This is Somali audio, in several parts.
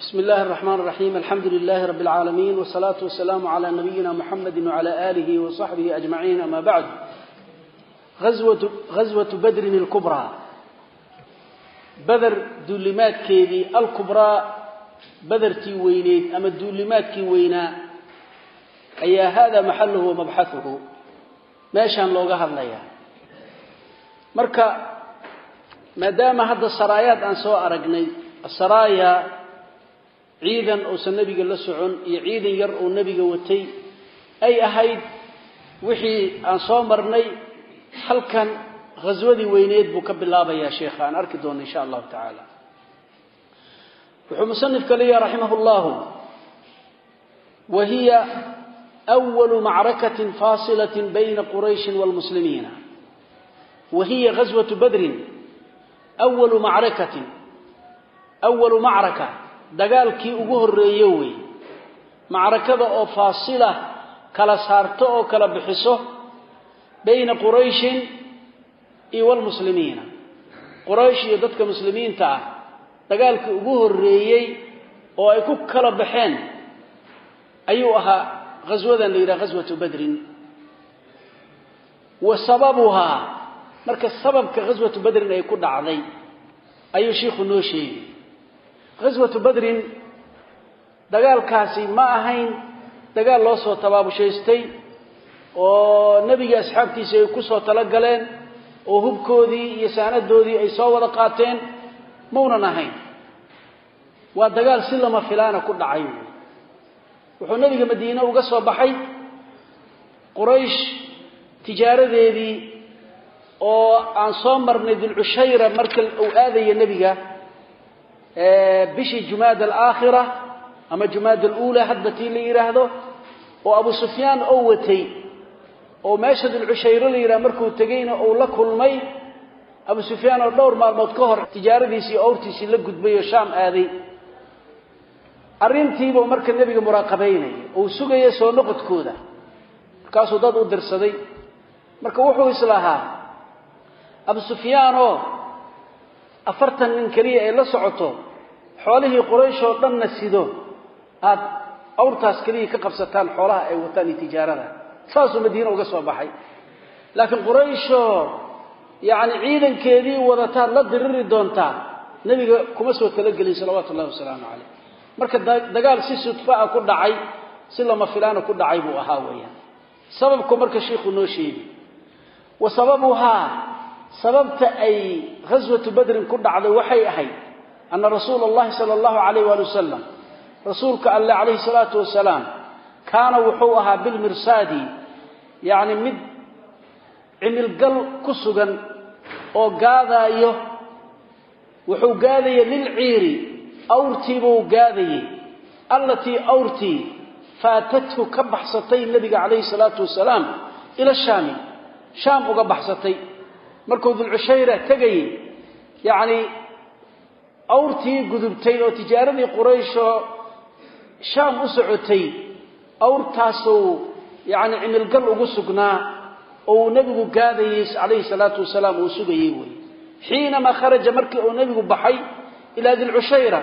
بسم الله الرحمن الرحيم الحمد لله رب العالمين والصلاة والسلام على نبينا محمد وعلى آله وصحبه أجمعين أما بعد غزوة, غزوة بدر الكبرى بدر دولمات كيدي الكبرى بدر تي وينيد أما الدولمات كي وينا أي هذا محله ومبحثه ما شان لوغا هدليا مركا ما دام ciidan uusan nebiga la socon iyo ciidan yar oo nebiga watay ay ahayd wixii aan soo marnay halkan khaswadii weyneed buu ka bilaabayaa sheikha aan arki doono insha allahu tacaala. Wuxuu musanifka leeyaha raximah llahu wa hiya awalu macrakati faasilatin bayna qurayshin waalmuslimiina wa hiya ghaswatu badrin awalu macrakatin awalu macraka dagaalkii ugu horreeye wey macrakada oo faasila kala saarto oo kala bixiso bayna qurayshin iyo walmuslimiina quraysh iyo dadka muslimiinta ah dagaalkii ugu horreeyey oo ay ku kala baxeen ayuu ahaa ghaswadan la yidhaha ghaswatu badrin. Wa sababuhaa marka sababka ghaswatu badrin ay ku dhacday ayuu shiikhu noo sheegay ghaswatu badrin dagaalkaasi ma ahayn dagaal loo soo tabaabushaystay oo nebiga asxaabtiisa ay ku soo talagaleen oo hubkoodii iyo saanadoodii ay soo wada qaateen maunan ahayn waa dagaal si lama filaana ku dhacay. Wuxuu nebiga madiine uga soo baxay. Quraysh tijaaradeedii oo aan soo marnay dilcushayra marka uu aadaya nebiga bishii jumaad alaakhira ama jumaad aluula hadba tii la yidhaahdo oo abu sufyaan oo watay oo meesha dilcushayro la yidhahdo markuu tegeyna uu la kulmay abu sufyaan oo dhowr maalmood ka hor tijaaradiisii owrtiisii la gudbay oo shaam aaday. Arrintiibuu marka nebiga muraaqabaynaya uu sugaya soo noqodkooda. Markaasuu dad u dirsaday. Marka wuxuu islahaa abu sufyaanoo afartan nin keliya ay la socoto xoolihii quraysh oo dhanna sido aada awrtaas keliya ka qabsataan xoolaha ay wataan iyo tijaarada saasuu madiine uga soo baxay. Laakiin qurayshoo yacni ciidankeedii wadataad la diriri doontaa nebiga kuma soo talagelin salawaatu ullahi wasalaamu caleyh marka dagaal si sudfaa ku dhacay si lama filaana ku dhacay buu ahaa weeyaan. Sababku marka shiikhuu noo sheegi wa sababuhaa sababta ay ghaswatu badrin ku dhacday waxay ahayd ana rasuula allahi sala allahu alayh waali wasalam rasuulka alle calayhi salaatu wasalaam kaana wuxuu ahaa bilmirsaadi yacni mid cimilgal ku sugan oo gaadaayo wuxuu gaadaya lilciiri awrtiibuu gaadayey allatii awrtii faatathu ka baxsatay nebiga calayhi salaatu wasalaam ila shaami shaam uga baxsatay markuu dulcushayra tegayey yacni awrtii gudubtay oo tijaaradii qurayshoo shaam u socotay awrtaasuu yacni cimilgal ugu sugnaa oo uu nebigu gaadayey calayhi salaatu wasalaam uu sugayey wey xiinamaa kharaja markii uu nebigu baxay ilaa dilcushayra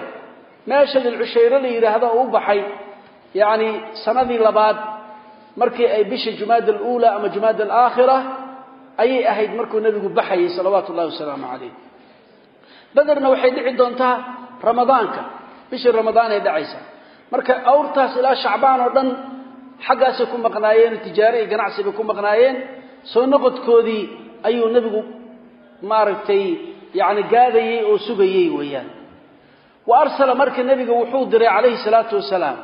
meesha dilcushayre la yidhaahdo uu u baxay yacni sanadii labaad markii ay bisha jumaad aluula ama jumaad alaakhira ayay ahayd markuu nebigu baxayay salawaatu ullahi wasalaamu calayh bederna waxay dhici doontaa ramadaanka. Bishii ay dhacaysa. Marka awrtaas ilaa shacbaan oo dhan xaggaasay ku maqnaayeen tijaare iyo ganacsi ku maqnaayeen soo noqodkoodii ayuu nebigu maaragtay yacni gaadayey oo sugayey weeyaan. Wa arsala marka nebiga wuxuu diray calayhi salaatu wasalaam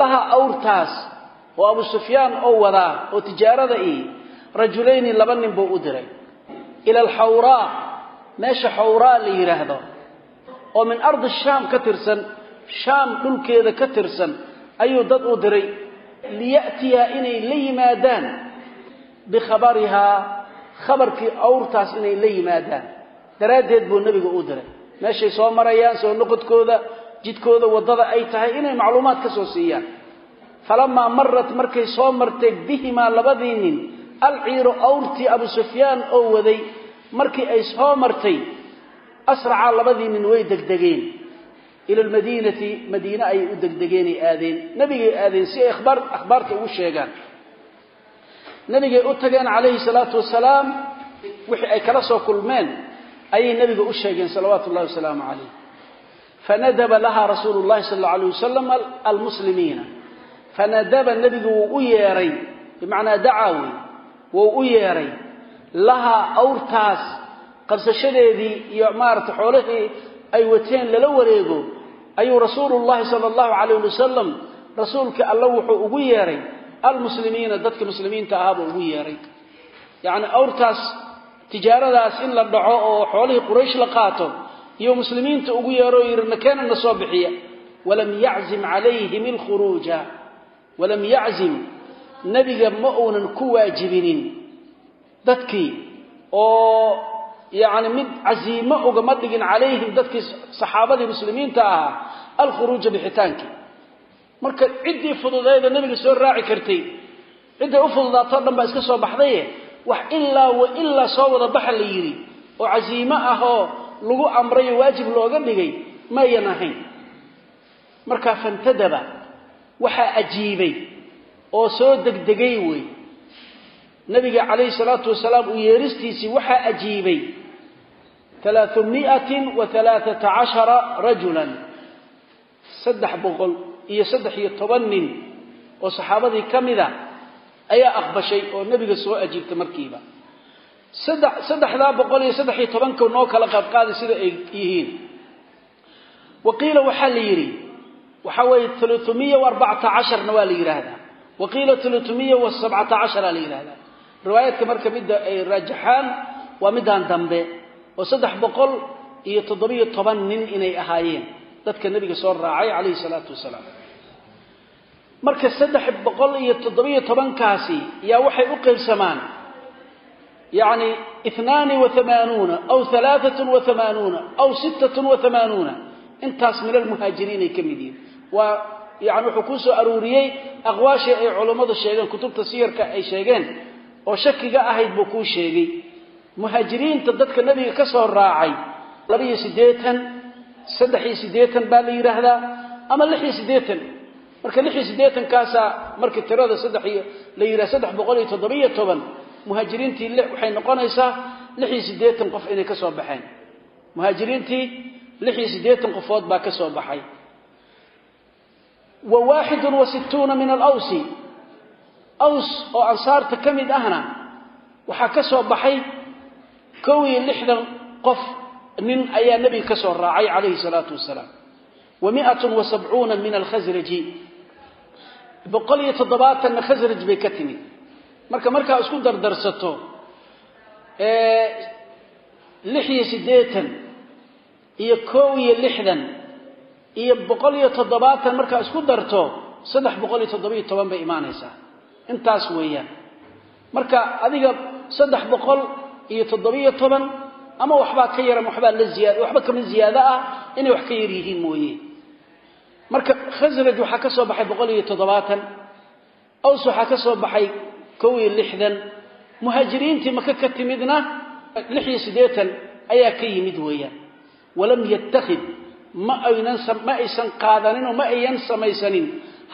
laha awrtaas oo abu sufyaan oo wadaa oo tijaarada ii rajulayni laba nin buu u diray. Ila alxawraa meesha xawraa la yidhaahdo oo min ardi shaam ka tirsan shaam dhulkeeda ka tirsan ayuu dad u diray liya'tiyaa inay la yimaadaan bikhabarihaa khabarkii awrtaas inay la yimaadaan. Daraaddeed buu nebiga u diray. Meeshay soo marayaan soo noqodkooda jidkooda waddada ay tahay inay macluumaad ka soo siiyaan. Falamaa marat markay soo martay bihimaa labadii nin alciiru awrtii abu sufyaan oo waday markii ay soo martay asracaa labadii nin way degdegeen. Ila almadiinati madiine ayay u degdegeenay aadeen. Nebigay aadeen si ay akhbaar akhbaarta ugu sheegaan. Nebigay u tageen calayhi salaatu wasalaam wixii ay kala soo kulmeen ayay nebiga u sheegeen salawaatu ullahi wasalaamu calayh fanadaba laha rasuulu llahi sala allau alayh wasalam almuslimiina fanadaba nebigu wuu u yeeray bimacnaa dacaa wey u yeeray lahaa awrtaas qabsashadeedii iyo maarata xoolihii ay wateen lala wareego ayuu rasuulu llahi sala allahu calayh wasalam rasuulka alla wuxuu ugu yeeray almuslimiina dadka muslimiinta ahaabuu ugu yeeray. Yacni awrtaas tijaaradaas in la dhaco oo xoolihii quraysh la qaato iyo muslimiinta ugu yeero yidhi nakeenana soo bixiya. Walam yaczim calayhim alkhuruuja walam yaczim nebiga ma uunan ku waajibinin dadkii oo yacni mid casiimo ugama dhigin calayhim dadkii saxaabadii muslimiinta ahaa alkhuruuja bixitaankii marka ciddii fududeeda nebiga soo raaci kartay cidday u fududaatoo dhan baa iska soo baxdaye wax ilaa wa ilaa soo wada baxa la yidhi oo casiimo ah oo lagu amrayo waajib looga dhigay mayan ahayn. Markaa fantadaba waxaa ajiibay oo soo degdegay wey nabiga calayhi salaatu wasalaam u yeeristiisii waxaa ajiibay alaau miatin wa alaaata cashara rajulan. Saddex boqol iyo saddex iyo toban nin oo saxaabadii ka mida ah ayaa aqbashay oo nebiga soo ajiibtay markiiba. Saddexdaa boqol iyo saddex iyo tobanka noo kala qaadqaaday sida ay yihiin. Wa qiila waxaa la yidhi waxaa weeye aluumiya arbacata casharna waa la yidhaahdaa. Wa qiila aluumiya wa sabcata cashara la yidhahdaa riwaayaadka marka midda ay raajaxaan waa midaan dambe oo saddex boqol iyo toddobiyo toban nin inay ahaayeen dadka nebiga soo raacay calayhi salaatu wasalaam. Marka saddex boqol iyo toddobiyo tobankaasi yaa waxay u qaybsamaan yacni itnaani wa hamaanuuna aw halaaatun wa hamaanuuna aw sittatun wa hamaanuuna intaas min almuhaajiriin ay ka mid yihiin. Waa yani wuxuu kuu soo aruuriyey aqwaashii ay culummadu sheegeen kutubta siyarka ay sheegeen oo shakiga ahayd buu kuu sheegay. Muhaajiriinta dadka nebiga ka soo raacay labaiyo siddeetan saddex iyo siddeetan baa la yidhaahdaa ama lix iyo siddeetan. Marka lix iyo siddeetankaasaa markii tirada saddex iyo la yidhaha saddex boqol iyo toddobiyo toban muhaajiriintii waxay noqonaysaa lix iyo siddeetan qof inay ka soo baxeen. Muhaajiriintii lix iyo siddeetan qofood baa ka soo baxay. Wa waaxidun wa sittuuna min alawsi aws oo ansaarta ka mid ahna waxaa ka soo baxay kow iyo lixdan qof nin ayaa nebiga ka soo raacay calayhi salaatu wasalaam. Wa miatun wa sabcuuna min alkhasraji boqol iyo toddobaatanna khasraj bay ka timid. Marka markaa isku dardarsato lix iyo siddeetan iyo kow iyo lixdan iyo boqol iyo toddobaatan markaa isku darto saddex boqol iyo toddobiyo toban bay imaanaysaa intaas weeyaan. Marka adiga saddex boqol iyo toddobiyo toban ama waxbaa ka yaran waxbaa la waxba kama ziyaado ah inay wax ka yar yihiin mooye. Marka khasraj waxaa ka soo baxay boqol iyo toddobaatan aws waxaa ka soo baxay kow iyo lixdan muhaajiriintii maka ka timidna lix iyo siddeetan ayaa ka yimid weeyaan. Walam yattakhid ma aynan ma aysan qaadanin oo ma ayan samaysanin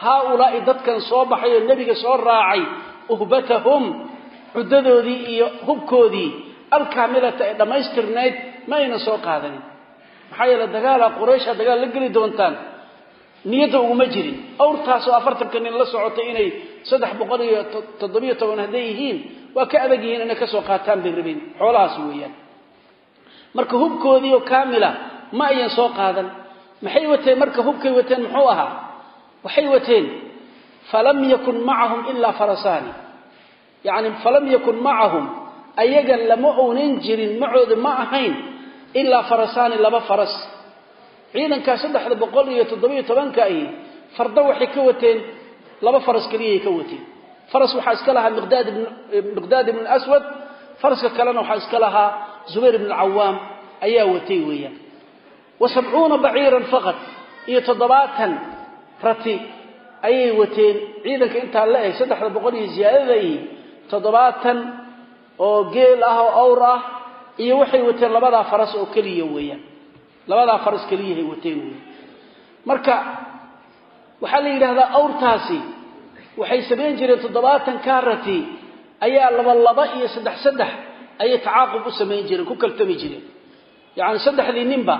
haaulaa'i dadkan soo baxay oo nebiga soo raacay uhbatahum cuddadoodii iyo hubkoodii alkaamilata ee dhammaystirnayd ma aynan soo qaadanin. Maxaa yeele dagaala quraysha dagaal la geli doontaan. Niyadda uguma jirin. Awrtaasoo afartanka nin la socotay inay saddex boqol yihiin waa ka adag yihiin inay ka soo qaataan bay xoolahaas weeyaan. Marka hubkoodii oo kaamila ma ayan soo qaadan. Maxay wateen marka hubkay wateen muxuu ahaa waxay wateen falam yakun macahum ilaa farasaani. Yacni falam yakun macahum ayaga lama ownan jirin macooda ma ahayn ilaa farasaani laba faras. Ciidankaa saddexda boqol iyo toddobiyo tobanka ahi farda waxay ka wateen laba faras keliyay ka wateen. Faras waxaa iska lahaa miqdaad miqdaad ibn aswad faraska kalena waxaa iska lahaa zubayr ibn cawaam ayaa watay weeyaan. Wa sabcuuna baciiran faqad iyo toddobaatan rati ayay wateen. Ciidanka intaa la eg saddexda boqol iyo ziyaadadaihi toddobaatan oo geel ah oo awr ah iyo waxay wateen labadaa faras oo keliya weeyaan. Labadaa faras keliyahay wateen wey marka waxaa la yidhaahdaa awrtaasi waxay samayn jireen toddobaatan kaarati ayaa laba laba iyo saddex saddex ayay tacaaqub u samayn jireen ku kaltami jireen. Yacni saddexdii ninba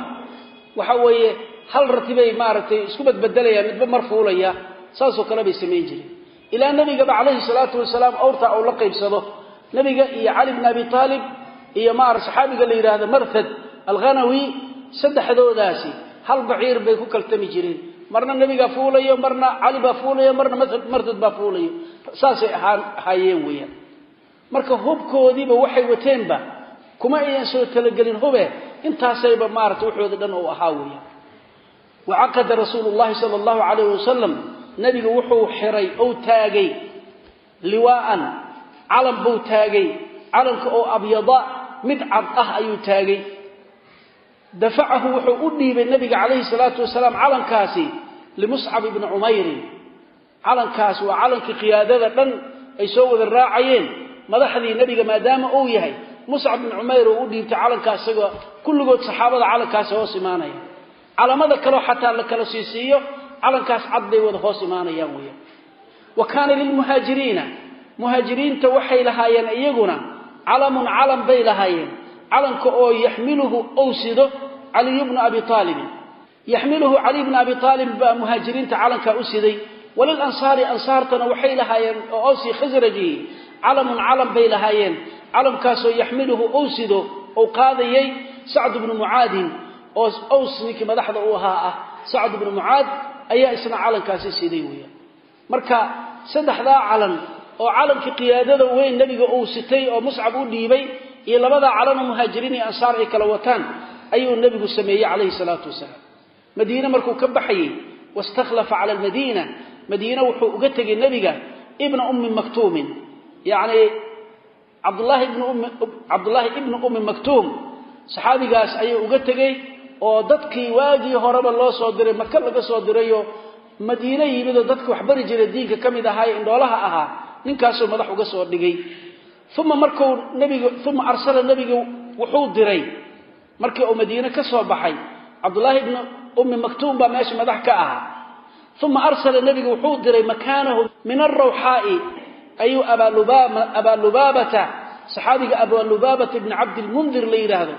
waxa weeye hal ratibay maaragtay isku badbedelayaan midba mar fuulaya saasoo kale bay samayn jireen. Ilaa nebigaba calayhi salaatu wasalaam awrta uu la qaybsado. Nebiga iyo cali bn abi aalib iyo maara saxaabiga la yidhaahdo marhad alghanawi saddexdoodaasi hal baciir bay ku kaltami jireen. Marna nebigaa fuulayo marna cali baa fuulayo marna marhad baa fuulayo. Saasay ahaayeen weeyaan. Marka hubkoodiiba waxay wateenba kuma ayan soo talagelin hube intaasayba maarata waxooda dhan uu ahaa weeyaan wacaqada rasuulu llahi sala allahu calayh wasalam nebigu wuxuu xiray ou taagay liwaa'an calan buu taagay calanka oo abyada mid cad ah ayuu taagay dafacahu wuxuu u dhiibay nebiga calayhi salaatu wasalaam calankaasi limuscab ibni cumayrin calankaas waa calankii qiyaadada dhan ay soo wada raacayeen madaxdii nebiga maadaama uu yahay muscab bin cumayr oo u dhiibtay calankaas isagoo kulligood saxaabada calankaasi hoos imaanaya calamada kaleo xataa la kala siisiiyo calankaas cad bay wada hoos imaanayaan weeyaan wa kaana lilmuhaajiriina muhaajiriinta waxay lahaayeen iyaguna calamun calan bay lahaayeen. Calanka oo yaxmiluhu ou sido caliy bnu abi aalibin yaxmiluhu caliy bnu abi aalib baa muhaajiriinta calankaa u siday. Walilansaari ansaartana waxay lahaayeen oo awsi khasrajihi calamun calan bay lahaayeen. Calamkaasoo yaxmiluhu ou sido ou qaadayay sacdu bnu mucaadin oo aws ninkii madaxda u ahaa ah sacd bnu mucaad ayaa isna calankaasi siday weeyaan. Marka saddexdaa calan oo calankii qiyaadada weyn nebiga uu sitay oo muscab u dhiibay iyo labadaa calanoo muhaajiriin iyo ansaar ay kala wataan ayuu nebigu sameeyey calayhi salaatu wasalaam. Madiine markuu ka baxayey wastakhlafa cala almadiina madiine wuxuu uga tegay nebiga ibna ummi maktuumin. Yacni cabdulaahi ibnu ummi maktuum saxaabigaas ayuu uga tegey oo dadkii waagii horeba loo soo diray maka laga soo dirayoo madiine yimid oo dadka wax bari jiray diinka ka mid ahaa indhoolaha ahaa ninkaasuu madax uga soo dhigay. Uma markuu nebiga uma arsala nebiga wuxuu diray. Markii uu madiine ka soo baxay cabdullaahi ibnu ummi maktuum baa meesha madax ka ahaa. Uma arsala nebiga wuxuu diray makaanahu min alrawxaa'i ayuu abaa lubaabata saxaabiga abaa lubaabata ibni cabdilmundir la yidhaahdo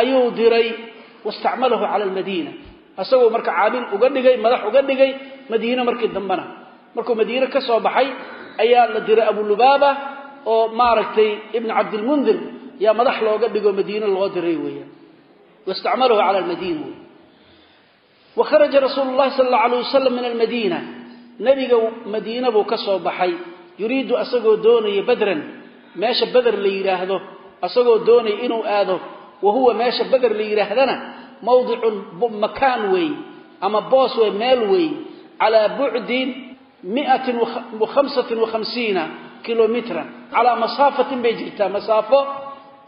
ayuu diray wastacmalahu cala almadiina isagoo marka caamil uga dhigay madax uga dhigay madiine markii dambena markuu madiine ka soo baxay ayaa la diray abulubaaba oo maaragtay ibn cabdilmundir yaa madax looga dhigo madiine loo diray weeyaan wastacmalahu cala almadiina wey wa kharaja rasuulu llahi sala allau alayh wasalam min almadiina nebiga madiine buu ka soo baxay yuriidu asagoo doonaya badran wa huwa meesha beder la yidhaahdana mawdicun makaan weey ama boos wey meel weey calaa bucdin miatin hamsatin wakhamsiina kilomitran calaa masaafatin bay jirtaa masaafo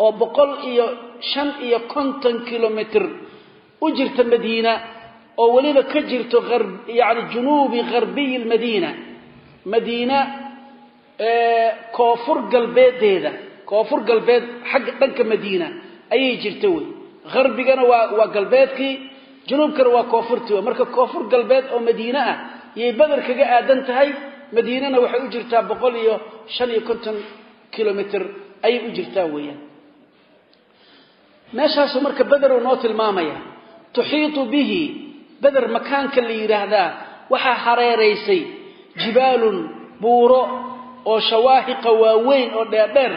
oo boqol iyo shan iyo konton kilomitr u jirta madiina oo weliba ka jirto yani junuubi gharbiyi lmadiina madiina koonfur galbeedeeda koonfur galbeed xagga dhanka madiina ayay jirta wey. Harbigana waa galbeedkii junuubkana waa koonfurtii wey. Marka koonfur galbeed oo madiine ah yay beder kaga aadan tahay madiinana waxay u jirtaa boqol iyo shan iyo konton kilomitr ayay u jirtaa weeyaan. Meeshaasu marka beder noo tilmaamaya tuxiitu bihi. Beder makaanka la yidhaahdaa waxaa hareeraysay jibaalun buuro oo shawaahiqa waaweyn oo dheerdheer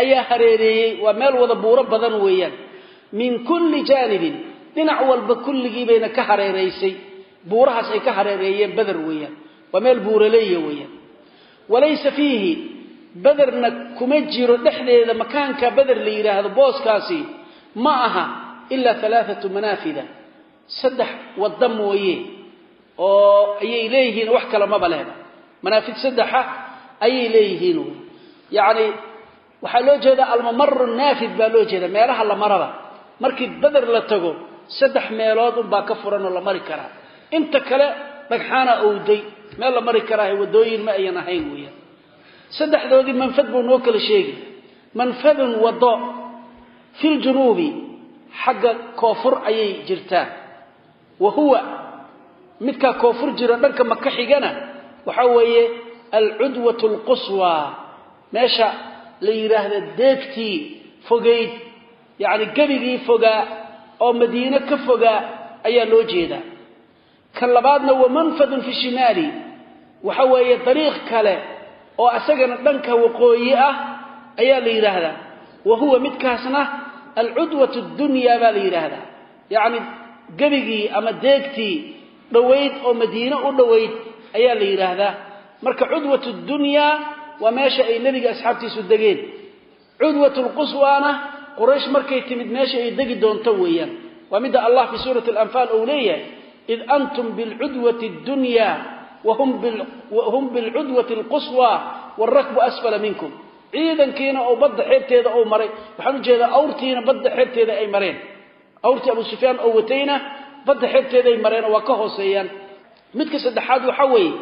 ayaa hareereeyey waa meel wada buuro badan weeyaan. Min kulli jaanibin dhinac walba kulligii bayna ka hareeraysay buurahaas ay ka hareereeyeen beder weeyaan. Waa meel buuraleeya weeyaan. Walaysa fiihi bederna kuma jiro dhexdeeda makaanka beder la yidhaahdo booskaasi ma aha ilaa alaaatu manaafida. Saddex wadda mooye oo ayay leeyihiin wax kale maba lehba manaafid saddexa ayay leeyihiin. Wy yacni waxaa loo jeedaa almamaru naafid baa loo jeeda meelaha la maraba. Markii beder la tago saddex meelood unbaa ka furan oo la mari karaa. Inta kale dhagxaana owday meel la mari karaahe waddooyin ma ayan ahayn weeyaan. Saddexdoodii manfad buu noo kala sheegi manfadun waddo filjunuubi xagga koonfur ayay jirtaa. Wa huwa midkaa koonfur jiro dhanka maka xigana waxaa weeye alcudwatu alquswa meesha la yidhaahda deegtii fogayd yacni gebigii fogaa oo madiine ka fogaa ayaa loo jeedaa. Kan labaadna wa manfadun fi shimaali waxa weeye dariiq kale oo asagana dhanka waqooyi ah ayaa la yidhaahdaa. Wa huwa midkaasna alcudwatu dunyaa baa la yidhaahdaa. Yacni gebigii ama deegtii dhowayd oo madiine u dhowayd ayaa la yidhaahdaa. Marka cudwatu dunyaa waa meesha ay nebiga asxaabtiisu degeen. Cudwatu lquswaana quraysh markay timid meesha ay degi doonto weeyaan. Waa midda allah fi suurati alanfaal uu leeyahay id antum bilcudwati dunya wahum bilcudwati alquswa wاlrakbu asfala minkum. Ciidankiina oo badda xeebteeda ou maray waxaan u jeedaa awrtiina badda xeebteeda ay mareen. Awrtii abu sufyaan oo watayna badda xeebteedaay mareen waa ka hooseeyaan. Midka saddexaad waxaa weeye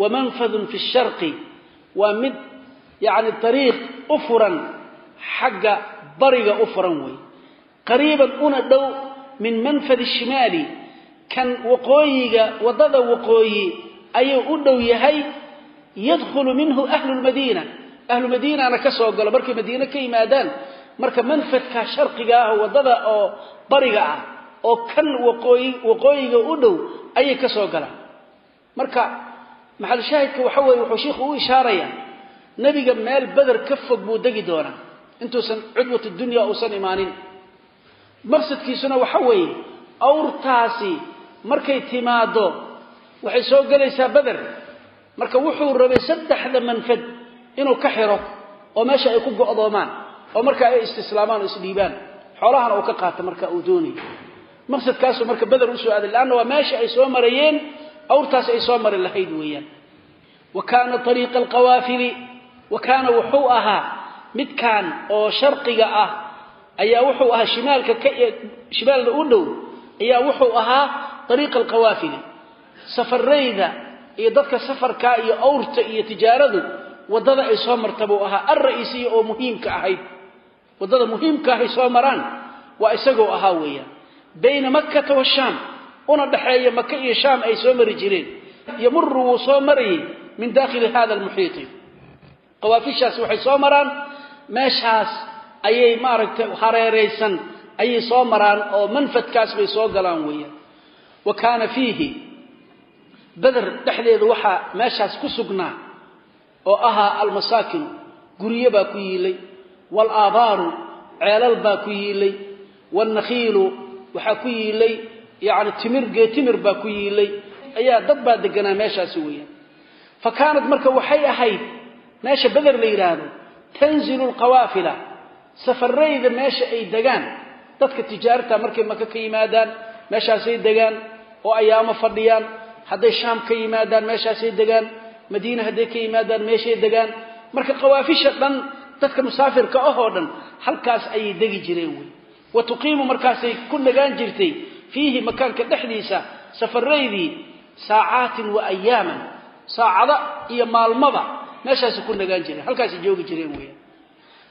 wamanfadun fi sharqi waa mid yacni dariiq u furan xagga bariga u furan wey qariiban una dhow min manfadi shimaali. Kan waqooyiga waddada waqooyi ayuu u dhow yahay yadkhulu minhu ahlu lmadiina ahlu madiinana ka soo galo markay madiine ka yimaadaan marka manfadka sharqiga ah waddada oo bariga ah oo kan waqooyi waqooyiga u dhow ayay ka soo galaan. Marka maxalshaahidka waxa weeye wuxuu shiikhu u ishaarayaa nebiga meel beder ka fog buu degi doonaa. Intuusan cudwat dunya uusan imaanin. Maqsadkiisuna waxa weeye awrtaasi markay timaado waxay soo gelaysaa beder marka wuxuu rabay saddexda manfad inuu ka xiro oo meesha ay ku go'doomaan oo marka ay istislaamaan oo isdhiibaan. Xoolahana uu ka qaato marka uu doonayo maqsadkaasuu marka beder u soo aaday leanna waa meesha ay soo marayeen awrtaas ay soo mari lahayd weeyaan. Wa kaana ariiqa alqawaafili wa kaana wuxuu ahaa midkan oo sharqiga ah ayaa wuxuu ahaa shimaalka ka shimaalna u dhow ayaa wuxuu ahaa ariiqa alqawaafili. Safarayda iyo dadka safarka iyo awrta iyo tijaaradu waddada ay soo marta buu ahaa. Alra'iisiya oo muhiimka ahayd. Waddada muhiimka ahay soo maraan waa isagoo ahaa weeyaan. Bayna makkata washaam una dhexeeya maka iyo shaam ay soo mari jireen yamuru wuu soo marayay min daakhili hada almuxiiti qawaafishaasi waxay soo maraan meeshaas ayay maaragtay hareeraysan ayay soo maraan oo manfadkaas bay soo galaan weeyaan. Wa kaana fiihi beder dhexdeedu waxaa meeshaas ku sugnaa oo ahaa almasaakinu guryo baa ku yiilay waalaabaaru ceelal baa ku yiilay waalnakhiilu waxaa ku yiilay yacni timir geetimir baa ku yiilay ayaa dad baa deganaa meeshaasi weeyaan. Fa kaanad marka waxay ahayd meesha beder la yidhaahdo tanzilu alqawaafila safarayda meesha ay degaan. Dadka tijaarta markay maka ka yimaadaan meeshaasay degaan oo ayaamo fadhiyaan. Hadday shaam ka yimaadaan meeshaasay degaan. Madiine hadday ka yimaadaan meeshay degaan. Marka qawaafisha dhan dadka musaafirka halkaas ayay degi jireen wey wa tuqiimu markaasay ku nagaan jirtay fiihi makaanka dhexdiisa safaraydii saacaatin wa ayaaman saacado iyo maalmaba meeshaasay ku nagaan jireen halkaasay joogi jireen weeyaan.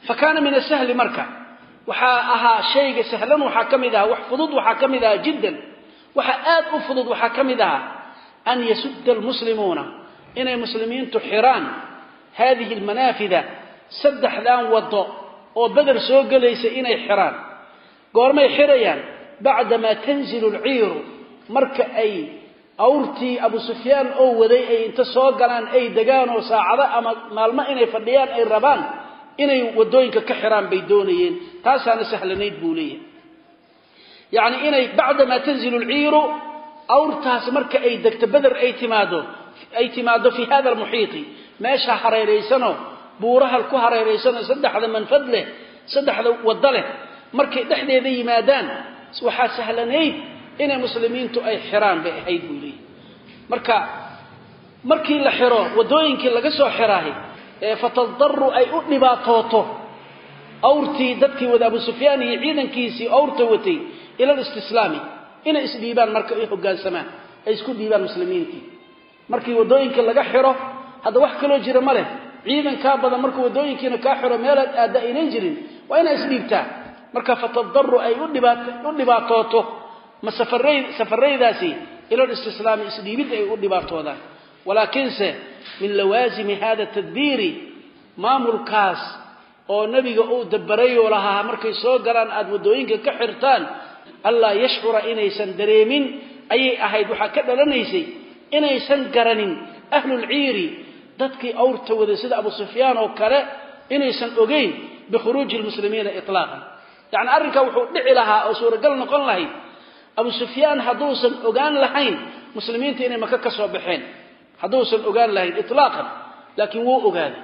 Fa kaana min asahli marka waxaa ahaa shayga sahlan waxaa ka mid ahaa wax fudud waxaa ka mid ahaa jiddan. Waxa aad u fudud waxaa ka mid ahaa an yasudda almuslimuuna inay muslimiintu xiraan haadihi almanaafida saddexdan waddo oo beder soo gelaysa inay xiraan. Goormay xirayaan bacdamaa tanzilu alciiru marka ay awrtii abu sufyaan oo waday ay inta soo galaan ay degaan oo saacado ama maalmo inay fadhiyaan ay rabaan inay waddooyinka ka xiraan bay doonayeen taasaana sahlanayd buu leeyahay yacni inay bacdamaa tanzilu alciiru awrtaas marka ay degto beder ay timaado ay timaado fii hada almuxiiti meesha hareeraysanoo buuraha ku hareeraysanoo saddexda manfad leh saddexda waddo leh markay dhexdeeda yimaadaan waxaa sahlanayd inay muslimiintu ay xiraan bay ahayd buu leeyahy marka markii la xiro waddooyinkii laga soo xiraahay ee fatadaru ay u dhibaatooto awrtii dadkii wada abu sufyaan iyo ciidankiisii awrta watay ila listislaami inay isdhiibaan marka ay hoggaansamaan ay isku dhiibaan muslimiintii. Markii waddooyinkii laga xiro hadda wax kaloo jira ma leh. Ciidan kaa badan markuu waddooyinkiina kaa xiro meelaad aadda aynan jirin waa inaa isdhiibtaa marka fatadaru ay u dhibaatooto ma safaraydaasi ila listislaami isdhiibid ay u dhibaatoodaan walaakiinse min lawaasimi hada tadbiiri maamulkaas oo nebiga uu dabarayoo lahaa markay soo galaan aada waddooyinka ka xirtaan allaa yashcura inaysan dareemin ayay ahayd waxaa ka dhalanaysay inaysan garanin ahlulciiri dadkii awrta waday sida abu sufyaan oo kale inaysan ogeyn bikhuruuji lmuslimiina ilaaqan yacni arrinkaa wuxuu dhici lahaa oo suuragal noqon lahayd abu sufyaan hadduusan ogaan lahayn muslimiinta inay maka ka soo baxeen. Hadduusan ogaan lahayn ilaaqan laakiin wuu ogaaday.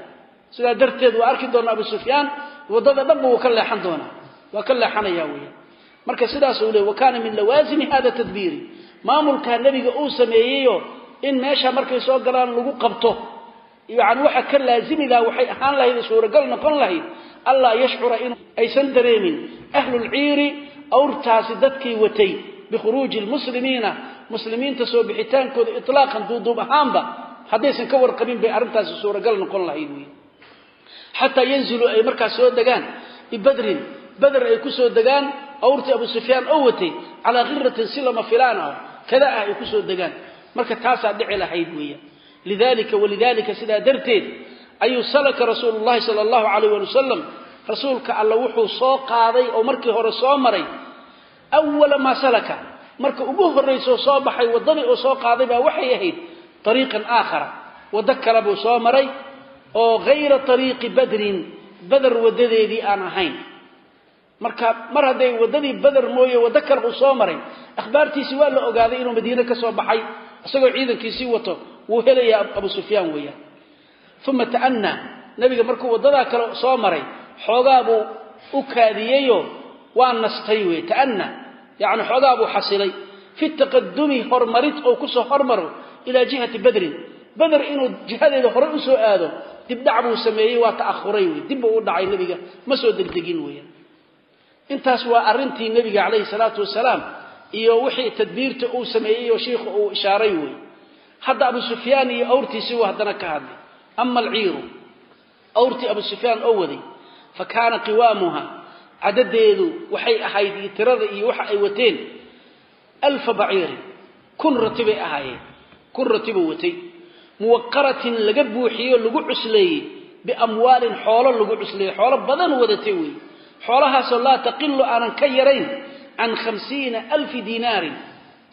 Sidaa darteed waa arki doonaa abu sufyaan waddada dhanba wuu ka leexan doonaa. Waa ka leexanaya weya marka sidaasuu leey wa min lawaasimi hada tadbiiri. Maamulkaa nebiga uu sameeyeyo in meesha markay soo galaan lagu qabto. Yani waxa ka laazimi laha waxay ahaan lahayd suuragal noqon lahayd allaa yashcura aysan dareemin. Ahlulciiri awrtaasi dadkii watay bikhuruuji lmuslimiina muslimiinta soo bixitaankooda ilaaqan duuduub ahaanba haddaysan ka warqabin bay arrintaasi suuragal noqon lahayd wy xataa yanzilu ay markaas soo degaan bibadrin bader ay ku soo degaan awrtii abu sufyaan oo watay calaa khiratin si lama filaan ah kada ah ay ku soo degaan. Marka taasaa dhici lahayd weeyaan lidalika walidalika sidaa darteed ayuu salaka rasuulu llahi sala allahu calayh wali wasalam rasuulka alla wuxuu soo qaaday oo markii hore soo maray awala maa salaka. Marka ugu horraysoo soo baxay waddadii uu soo qaaday baa waxay ahayd ariiqan aakhara. Waddo kale buu soo maray oo hayra ariiqi badrin bader waddadeedii aan ahayn. Marka mar hadday waddadii bader mooye waddo kale uu soo maray. Akhbaartiisii waa la ogaaday inuu madiine ka soo baxay isagoo ciidankiisii wato wuu helayaa abu sufyaan weeyaan uma ta'anaa nebiga markuu waddadaa kale soo maray xoogaa buu u kaadiyeyo waa nastay wey ta'ana yacni xoogaa buu xasilay fi taqadumi horumarid oo ku soo hormaro ilaa jihati badrin bader inuu jihadeeda horey u soo aado dibdhac buu sameeyey waa ta'ahuray wey dib buu u dhacay nebiga ma soo degdegin weeyaan intaas waa arrintii nebiga calayhi salaatu wasalaam iyo wixii tadbiirta uu sameeyey oo uu ishaaray wey hadda abu sufyaan iyo awrtiisii haddana ka hadlay ama alciiru awrtii abu sufyaan oo waday fa kaana qiwaamuha cadadeedu waxay ahayd iyo tirada iyo waxa ay wateen alfa baciirin kun rati bay ahaayeen kun rati buu watay muwaqaratin laga buuxiyo lagu cusleeyey biamwaalin xoolo lagu cusleeyey xoolo badan wadatay wey xoolahaasoo laa taqilu aanan ka yarayn can khamsiina alfi diinaarin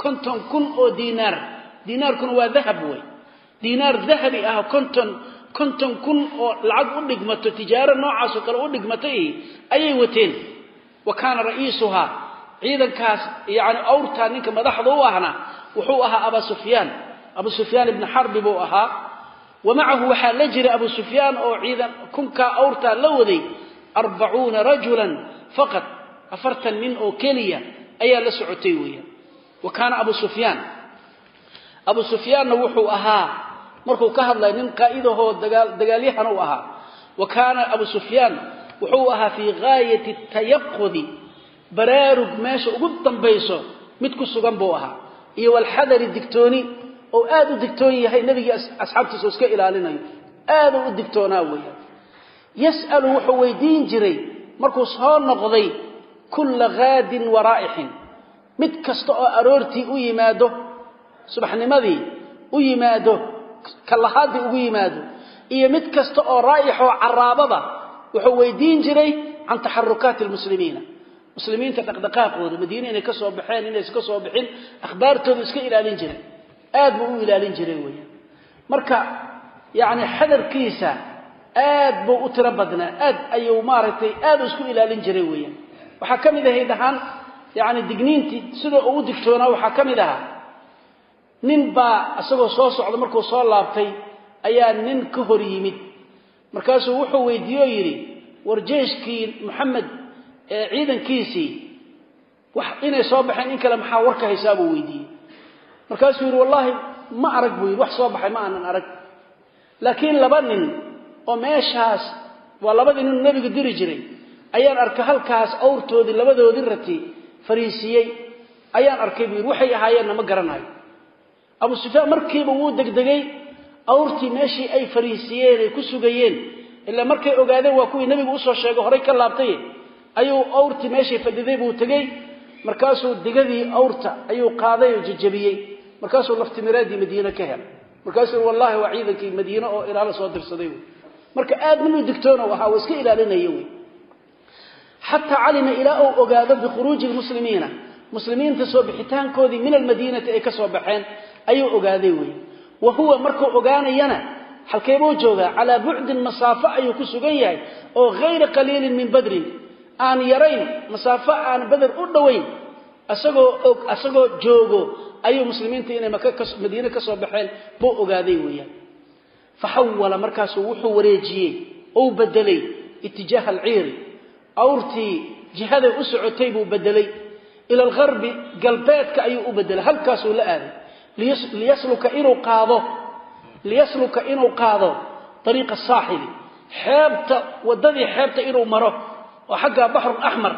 konton kun oo diinaar diinaarkuna waa dahab wey diinaar dahabi ah konton kun oo lacag u dhigmato tijaaro noocaasoo kale u dhigmatay ayay wateen. Wa kaana ra'iisuhaa ciidankaas yani awrtaa ninka madaxda u ahna wuxuu ahaa aba sufyaan. Abu sufyaan ibni xarbi buu ahaa. Wa macahu waxaa la jira abu sufyaan oo ciidan kunkaa awrtaa la waday arbacuuna rajulan faqad afartan nin oo keliya ayaa la socotay weeyaan. Wa kaana abu sufyaan. Abu sufyaanna wuxuu ahaa markuu ka hadlay nin qaa'idahoo dagaalyahan u ahaa. Wa kaana abu sufyaan wuxuu ahaa fii gaayati tayaqudi baraarug meesha ugu dambayso mid ku sugan buu ahaa. Iyo walxadari digtooni oo aad u digtoon yahay nebigii asxaabtiisa iska ilaalinayo aaduu u digtoonaa weeyaan yas'alu wuxuu weydiin jiray markuu soo noqday kulla haadin waraa'ixin mid kasta oo aroortii u yimaado subaxnimadii u yimaado kallahaadii ugu yimaado. Iyo mid kasta oo raa'ixoo caraabada wuxuu weydiin jiray can taxarukaati almuslimiina. Muslimiinta dhaqdhaqaaqooda madiine inay ka soo baxeen inaysa ka soo bixin akhbaartooda iska ilaalin jiray aad buu u ilaalin jiray weeyaan marka yacni xadarkiisa aad buu u tiro badnaa. Aad ayuu maaragtay aad u isku ilaalin jiray weeyaan waxaa ka mid ahay dhahaan yacni digniintii sida uu u digtoonaa waxaa ka mid ahaa nin baa isagoo soo socda markuu soo laabtay ayaa nin ka hor yimid. Markaasuu wuxuu weydiiye yidhi war jeeshkii maxamed ciidankiisii wax inay soo baxeen in kale maxaa warka haysaa? buu weydiiyey. Markaasuu yidhi wallaahi ma arag buu yidhi wax soo baxay ma aanan arag. Laakiin laba nin oo meeshaas waa labadii nin nebigu diri jiray ayaan arkay halkaas awrtoodii labadoodii rati fariisiiyey ayaan arkay buu yidhi waxay ahaayeenna ma garanayo abu sufyaan markiiba wuu degdegay awrtii meeshii ay fariisiiyeen ay ku sugayeen ilaa markay ogaadeen waa kuwii nebigu u soo sheegay horay ka laabtay ayuu awrtii meeshay fadhiday buu tegey. Markaasuu digadii awrta ayuu qaaday oo jajabiyey. Markaasuu laftimireedii madiine ka helay markaasuu wallahi waa ciidankii madiine oo ilaala soo dirsaday marka aad ninuu digtoon ahaa waa iska ilaalinaya wey xataa calima ilaa uu ogaado bikhuruuji lmuslimiina muslimiinta soo ayuu ogaaday wey wa huwa markuu ogaanayana halkeebuu joogaa calaa bucdin masaafo ayuu ku sugan yahay oo hayra qaliilin min badrin. Aan yarayn masaafo aan bader u dhowayn isagoo og isagoo joogo ayuu muslimiinta inay madiine ka soo baxeen buu ogaaday weeyaan faxawala markaasuu wuxuu wareejiyey ou bedelay itijaaha alciiri. Awrtii jihaday u socotay buu bedelay ila algarbi galbeedka ayuu u bedelay halkaasuu la aaday liyasluka inuu qaado ariiqa saaxili xeebta wadadii xeebta inuu maro oo xagga baxrun axmar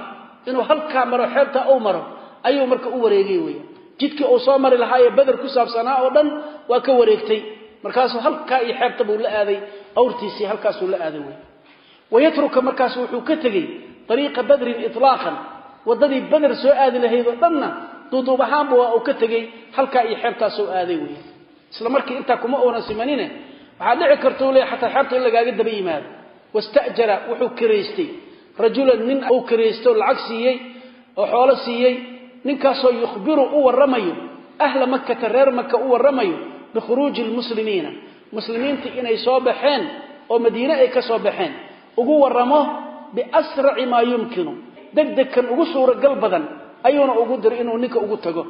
inuu halkaa maro xeebta u maro ayuu marka u wareegay weya jidkii uu soo mari lahaayee beder ku saabsanaa oo dhan waa ka wareegtay. Markaasuu halkaa iyo xeebta buu la aaday awrtiisii halkaasuu la aaday wey wayatruka markaas wuxuu ka tegey ariiqa badrin ilaaqan wadadii beder soo aadi lahayd oo dhanna duuduub ahaanba waa uu ka tegey halkaa iyo xeebtaasuu aaday wey isla markii intaa kuma uunan simanine waxaa dhici karta le xataa xeebta in lagaaga daba yimaado. Wastajara wuxuu kiraystay rajulan nin uu kiraysto lacag siiyey oo xoolo siiyey. Ninkaasoo yukhbiru u waramayo ahla makkata reer maka u waramayo bikhuruuji lmuslimiina muslimiinta inay soo baxeen oo madiine ay ka soo baxeen. Ugu waramo biasraci maa yumkinu. Degdegkan ugu suuragal badan ayuuna ugu diray inuu ninka ugu tago.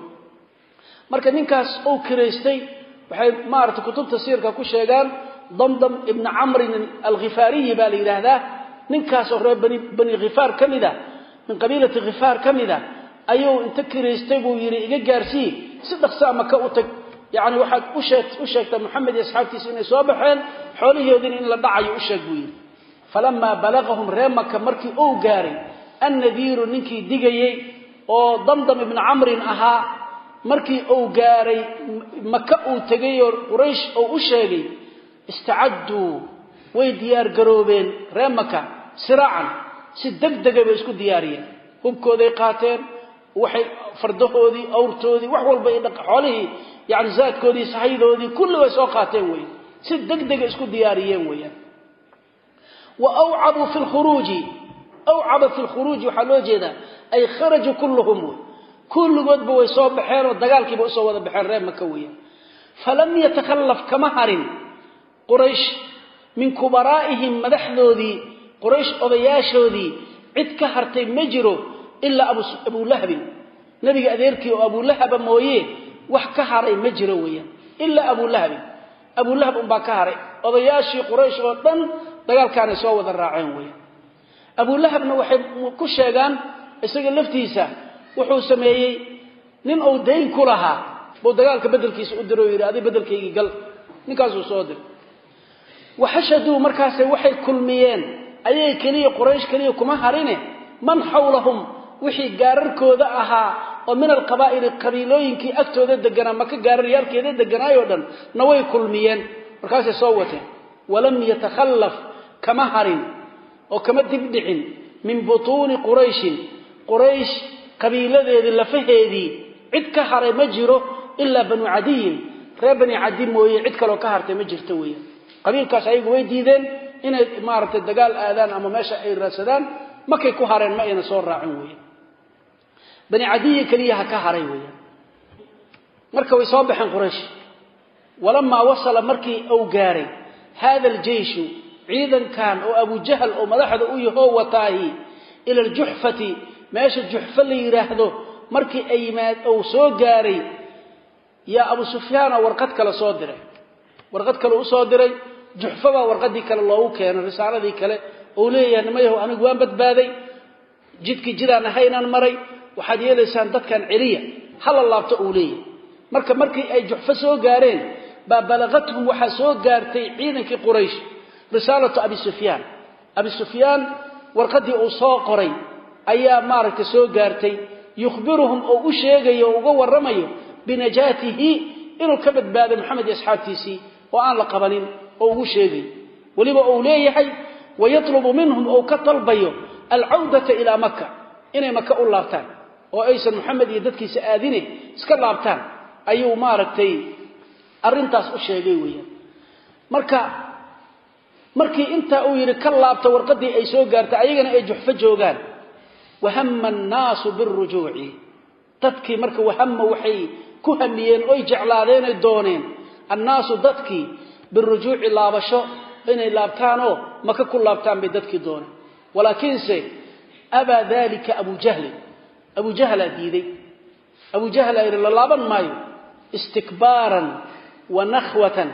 Marka ninkaas uu kiraystay waxay maarata kutubta siirka ku sheegaan damdam ibna camrin alkhifaariyi baa la yidhaahdaa. Ninkaasoo reer bani khifaar ka mid a min qabiilati khifaar ka mid a ayuu inta kiraystay buu yidhi iga gaarsii si dhaqsaa maka u tag. Yacni waxaad u sheegtaa moxamed iyo asxaabtiisa inay soo baxeen xoolihoodina in la dhacayo u sheeg buu yidhi. Falamaa balagahum reer maka markii uu gaaray annadiiru ninkii digayey oo damdam ibna camrin ahaa markii uu gaaray maka uu tegay oo quraysh uu u sheegay istacadduu way diyaar garoobeen reer maka siraacan si degdega bay isku diyaariyeen hubkooday qaateen waxay fardahoodii awrtoodii wax walba xoolihii yani zaadkoodii sahaydoodii kulli way soo qaateen wey si degdega isku diyaariyeen weeyaan. Wa awcabuu fi lkhuruuji awcaba fi lkhuruuji waxaa loo jeedaa ay kharajuu kulluhum. Wey kulligoodba way soo baxeen oo dagaalkiiba u soo wada baxeen reer maka weeyaan. Falam yatakhallaf kama harin. Quraysh min kubaraa'ihim madaxdoodii quraysh odayaashoodii cid ka hartay ma jiro ilaa abulahabin nebiga adeerkii oo abulahaba mooye wax ka haray ma jiro weeyaan. Ilaa abulahabin abulahab unbaa ka haray. Odayaashii quraysh oo dhan dagaalkaanay soo wada raaceen weeyaan. Abulahabna waxay ku sheegaan isaga laftiisa wuxuu sameeyey nin uu dayn ku lahaa buu dagaalka bedelkiisa u diro yidhi adi bedelkaygii gal. Ninkaasuu soo diray waxashaduu markaase waxay kulmiyeen ayay keliya quraysh keliya kuma harine man xawlahum wixii gaararkooda ahaa oo min alqabaa'ili qabiilooyinkii agtooda deganaa maka gaararyaalkeeda deganaayoo dhan na way kulmiyeen. Markaasay soo wateen. Walam yatakhallaf kama harin oo kama dibdhicin min butuuni qurayshin quraysh qabiiladeedii lafaheedii cid ka haray ma jiro ilaa banu cadiyin. Reer bani cadi mooye cid kaloo ka hartay ma jirto weeyaan. Qabiilkaas ayagu way diideen inay maaragtay dagaal aadaan ama meesha ay raadsadaan. Markay ku hareen ma ayna soo raacin weeyaan. Bani cadiyi keliya ha ka haray weeyaan. Marka way soo baxeen quraysh. Walamaa wasala markii uu gaaray hada aljeyshu ciidankan oo abujahal oo meesha juxfo la yidhaahdo markii ay yimaad uu soo gaaray yaa abu sufyaana warqad kale soo diray. Warqad kale u soo diray juxfo baa warqadii kale loogu keenay risaaladii kale. Ou leeyahay nimayahow anigu waan badbaaday. Jidkii jidaan ahaynaan maray. Waxaad yeelaysaan dadkan celiya. Hala laabto uu leeyahay. Marka markii ay juxfo soo gaareen baa balaqathum waxaa soo gaartay ciidankii quraysh risaalatu abi sufyaan. Abi sufyaan warqadii uu soo qoray ayaa maaragtay soo gaartay yukhbiruhum oo u sheegayo oo uga warramayo binajaatihi inuu ka badbaaday maxamed iyo asxaabtiisii oo aan la qabanin oo ugu sheegayo weliba uu leeyahay wayatlubu minhum ou ka dalbayo alcawdata ilaa maka inay maka u laabtaan oo aysan maxamed iyo dadkiisa aadine iska laabtaan ayuu maaragtay arrintaas u sheegay weeyaan. Marka markii intaa uu yidhi ka laabta warqaddii ay soo gaartay ayagana ay juxfo joogaan wahama annaasu birujuuci dadkii marka wahama waxay ku hamiyeen oy jeclaadeen oy dooneen annaasu dadkii birujuuci laabasho inay laabtaanoo maka ku laabtaan bay dadkii dooneen walaakiinse abaa dalika abu jahlin abu jahlaa diiday abu jahlaa yidhi la laaban maayo istikbaaran wa nakhwatan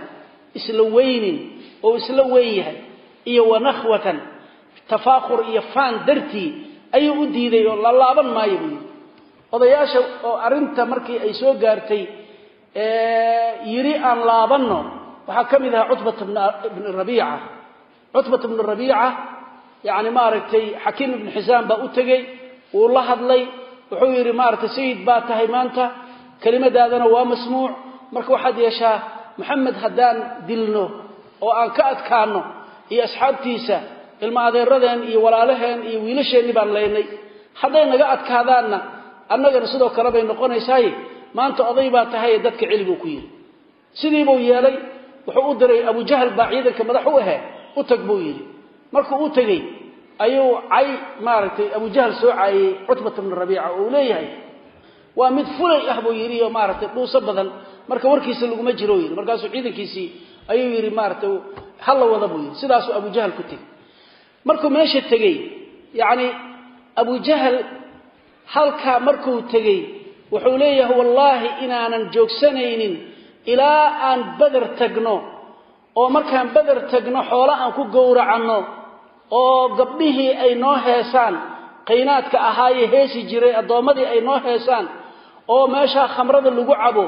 isla weynin oo isla weyn yahay iyo wa nakhwatan iyo faan dartii ayuu u diiday oo la laaban maayo odayaasha oo arrinta markii ay soo gaartay yidhi aan laabanno. Waxaa ka mid ahaa cutbat bni rabiica. Cutbat bni rabiica yacni maaragtay xakiim ibnu xisaam baa u tegey wuu la hadlay. Wuxuu yidhi maaragtay sayid baa tahay maanta kelimadaadana waa masmuuc. Marka waxaad yeeshaa maxamed haddaan dilno oo aan ka adkaano iyo asxaabtiisa ilma adeeradeen iyo walaalaheen iyo wiilasheenni baan leynay hadday naga adkaadaanna annagana sidoo kale bay noqonaysaaye maanta oday baa tahaye dadka celi buu ku yidhi sidiibuu yeelay wuxuu u diray abujahl baa ciidanka madax u ahee u tag buu yidhi markuu u tegey ayuu cay maaragtay abujahl soo caayey cutbata bni rabiica oo uu leeyahay. Waa mid fulay ah buu yidhi oo maaragtay dhuuso badan. Marka warkiisa laguma jiro yidhi markaasuu ciidankiisii ayuu yidhi maaragtay hala wada buu yidhi sidaasuu abujahl ku tegey markuu meesha tegey yacni abujahl halkaa markuu tegey wuxuu leeyahay wallaahi inaanan joogsanaynin ilaa aan beder tagno oo markaan beder tagno xoolo aan ku gowracanno oo gabdhihii ay noo heesaan qaynaadka ahaaye heesi jiray addoommadii ay noo heesaan oo meeshaa khamrada lagu cabo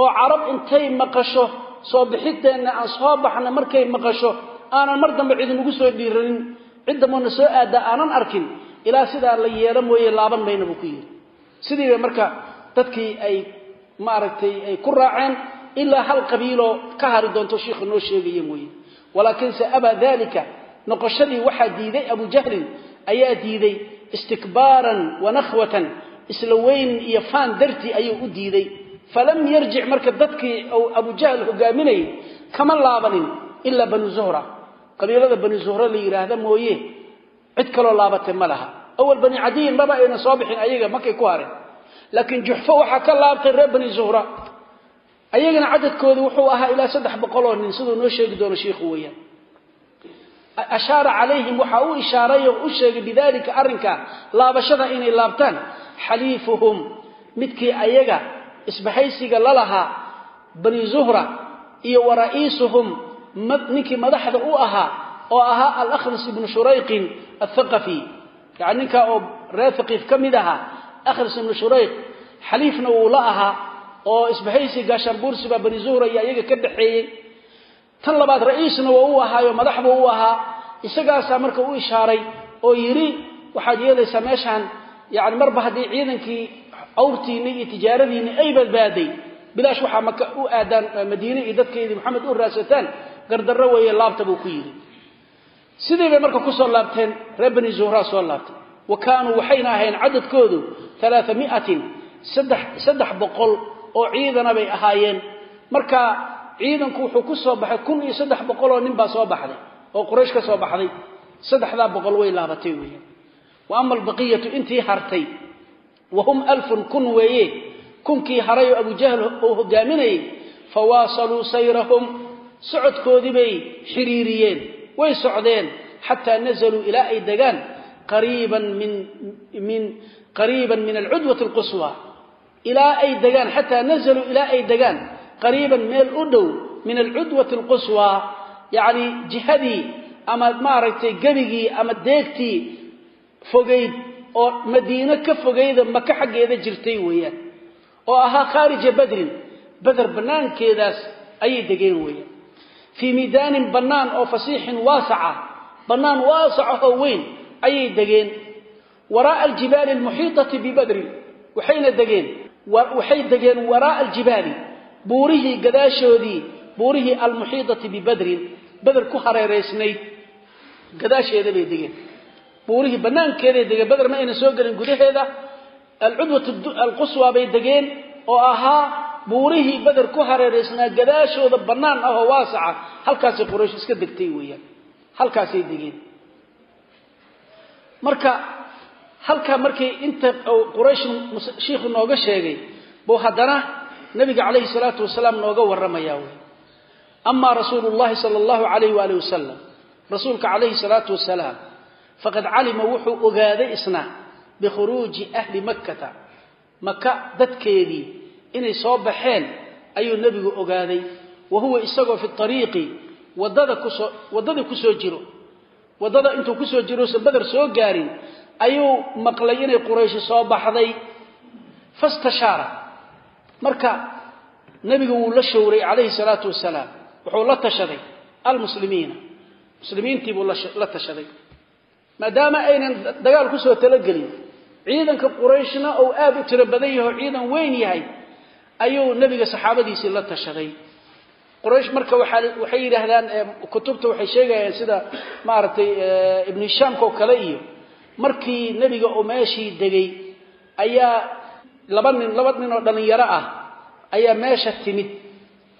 oo carab intay maqasho soo bixideenna aan soo baxna markay maqasho aanan mar dambe cidinugu soo dhiiranin ciddamona soo aaddaa aanan arkin ilaa sidaa la yeelo mooye laaban mayna buu ku yidhi. Sidiiba marka dadkii ay maaragtay ay ku raaceen ilaa hal qabiiloo ka hari doonto shiikhu noo sheegaya mooye. Walaakiinse abaa dalika noqoshadii waxaa diiday abu jahlin ayaa diiday istikbaaran wa nakhwatan isla weynin iyo faan dartii ayuu u diiday. Falam yarjic marka dadkii uu abu jahl hogaaminayay kama laabanin ilaa banu zuhra qabiilada bani zuhra la yidhaahda mooye. Cid kaloo laabatay ma laha. Awal bani cadiyin maba ayna soo bixin ayaga markay ku hareen laakiin juxfo waxaa ka laabtay reer bani zuhra. Ayagana cadadkoodu wuxuu ahaa ilaa saddex boqoloo nin siduu noo sheegi doono shiikhu weeyaan. Ashaara calayhim waxaa u ishaaray u sheegay bidalika arrinka laabashada inay laabtaan. Xaliifuhum midkii ayaga isbahaysiga la lahaa bani zuhra iyo wa ra'iisuhum ninkii madaxda u ahaa oo ahaa alakhnas ibnu shurayqin athaqafi yani ninkaa oo reer haqiif ka mid ahaa akhnas ibnu shurayq xaliifna wuu la ahaa oo isbahaysi gaashaanbuursi baa bani zuhra iyo ayaga ka dhaxeeyey. Tan labaad ra'iisna waa u ahaayo madaxba u ahaa isagaasaa marka u ishaaray oo yidhi waxaad yeelaysaa meeshaan yani marba haddii ciidankii awrtiinni iyo tijaaradiinni ay badbaaday bilaash waxaa maka u aadaan madiine iyo dadkeydii maxamed u raadsataan gardarro weeye laabta buu ku yidhi. Sidii bay marka ku soo laabteen reer bani zuhraa soo laabtay wa kaanuu waxayna ahayn cadadkoodu alaaa miatin saddex boqol oo ciidana bay ahaayeen. Marka ciidanku wuxuu ku soo baxay kun iyo saddex boqol oo nin baa soo baxday oo quraysh ka soo baxday. Saddexdaa boqol way laabatay weeyaan wa ama albaqiyatu intii hartay wa hum alfun kun weeye. Kunkii haray oo abujahl uu hogaaminayay fawaasaluu sayrahum socodkoodii bay xiriiriyeen way socdeen xataa nazaluu ilaa ay degaan qariiban min alcudwati alquswa. Ilaa ay degaan xataa nazaluu ilaa ay degaan qariiban meel u dhow min alcudwati alquswa. Yacni jihadii ama maaragtay gebigii ama deegtii fogayd oo madiino ka fogayda maka xaggeeda jirtay weeyaan oo ahaa khaarija badrin beder bannaankeedaas ayay degeen weeyaan fii miidaanin bannaan oo fasiixin waasaca bannaan waasaca oo weyn ayay degeen waraa'a aljibaali almuxiitati bibadrin waxayna degeen waxay degeen waraa'a aljibaali buurihii gadaashoodii buurihii almuxiidati bibadrin beder ku hareeraysnayd gadaasheeda bay degeen buurihii bannaankeeday degeen beder ma ayna soo gelin gudaheeda alcudwat alquswa bay degeen buurihii beder ku hareeraysnaa gadaashooda bannaan ah oo waasaca halkaasay quraysh iska degtay weeyaan. Halkaasay degeen. Marka halkaa markii inta quraysh shiikhu nooga sheegay buu haddana nabiga calayhi salaatu wasalaam nooga warramayaa wey amaa rasuulu llahi sala allahu calayh waali wasalam rasuulka calayhi salaatu wasalaam faqad calima wuxuu ogaaday isna bikhuruuji ahli makkata. Maka dadkeedii inay soo baxeen ayuu nebigu ogaaday. Wa huwa isagoo fi ariiqi waddada ku soo waddadii ku soo jiro. Waddada intuu ku soo jirousan beder soo gaarin ayuu maqlay inay qurayshi soo baxday. Fastashaara. Marka nebigu wuu la showray calayhi salaatu wasalaam. Wuxuu la tashaday almuslimiina. Muslimiintii buu la tashaday. Maadaama aynan dagaal ku soo talagelin ciidanka qurayshna uu aad u tiro badan yaho ciidan weyn yahay ayuu nebiga saxaabadiisii la tashaday. Quraysh marka waxay yidhaahdaan kutubta waxay sheegayaan sida maaragtay ibnu hishaamka oo kale iyo markii nebiga uu meeshii degay ayaa laba nin laba nin oo dhallinyaro ah ayaa meesha timid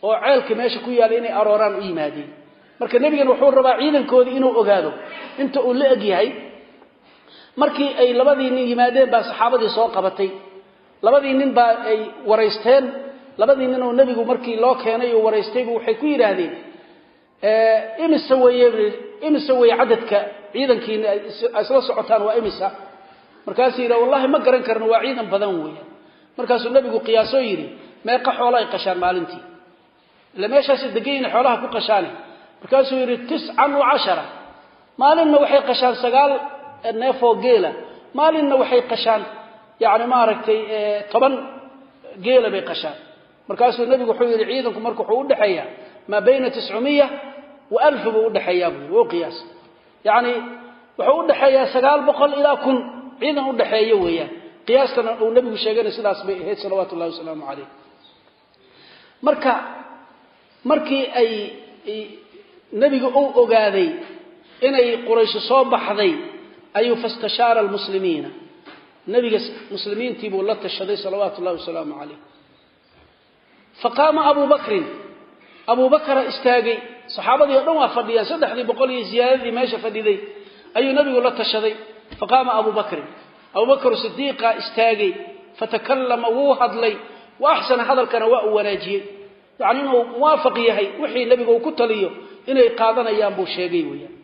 oo ceelka meesha ku yaalla inay arooraan u yimaadeen. Marka nebigana wuxuu rabaa ciidankoodii inuu ogaado inta uu la eg yahay. Markii ay labadii nin yimaadeen baa saxaabadii soo qabatay labadii nin baa ay waraysteen. Labadii nin oo nebigu markii loo keenay oo waraystaybu waxay ku yidhaahdeen imise weeye imise weeye cadadka ciidankiina isla socotaan waa imisa? Markaasuu yidhi wallahi ma garan karno waa ciidan badan weeyaan. Markaasuu nebigu qiyaasoo yidhi meeqa xoola ay qashaan maalintii. Ila meeshaasi degayna xoolaha ku qashaane. Markaasuu yidhi tiscan wa cashara. Maalinna waxay qashaan sagaal neefoo geela. Maalinna waxay qashaan yani maaragtay toban geela bay qashaan markaasuu nebigu wuxuu yidhi ciidanku marka wuxuu udhexeeyaa maa bayna tiscumiya wa alfi buu udhexeeyaa buu o qiyaas. Yacni wuxuu udhexeeyaa sagaal boqol ilaa kun. Ciidan udhexeeya weeyaan. Qiyaastana uu nebigu sheegana sidaas bay ahayd salawaatu ullahi wasalaamu calayh. Marka markii ay nebigu uu ogaaday inay quraysho soo baxday ayuu fastashaara almuslimiina nebiga muslimiintii buu la tashaday salawaatu ullahi wasalaamu calayh. Faqaama abu bakrin. Abu bakra istaagay. Saxaabadii o dhan waa fadhiyaan. Saddexdii boqol iyo ziyaadadii meesha fadhiday. Ayuu nebigu la tashaday. Faqaama abu bakrin. Abu bakr sidiiqa istaagay. Fatakallama wuu hadlay. Wa axsana hadalkana waa uu wanaajiyey. Yacni inuu muwaafaq yahay wixii nebiga uu ku taliyo inay qaadanayaan buu sheegay weeyaan.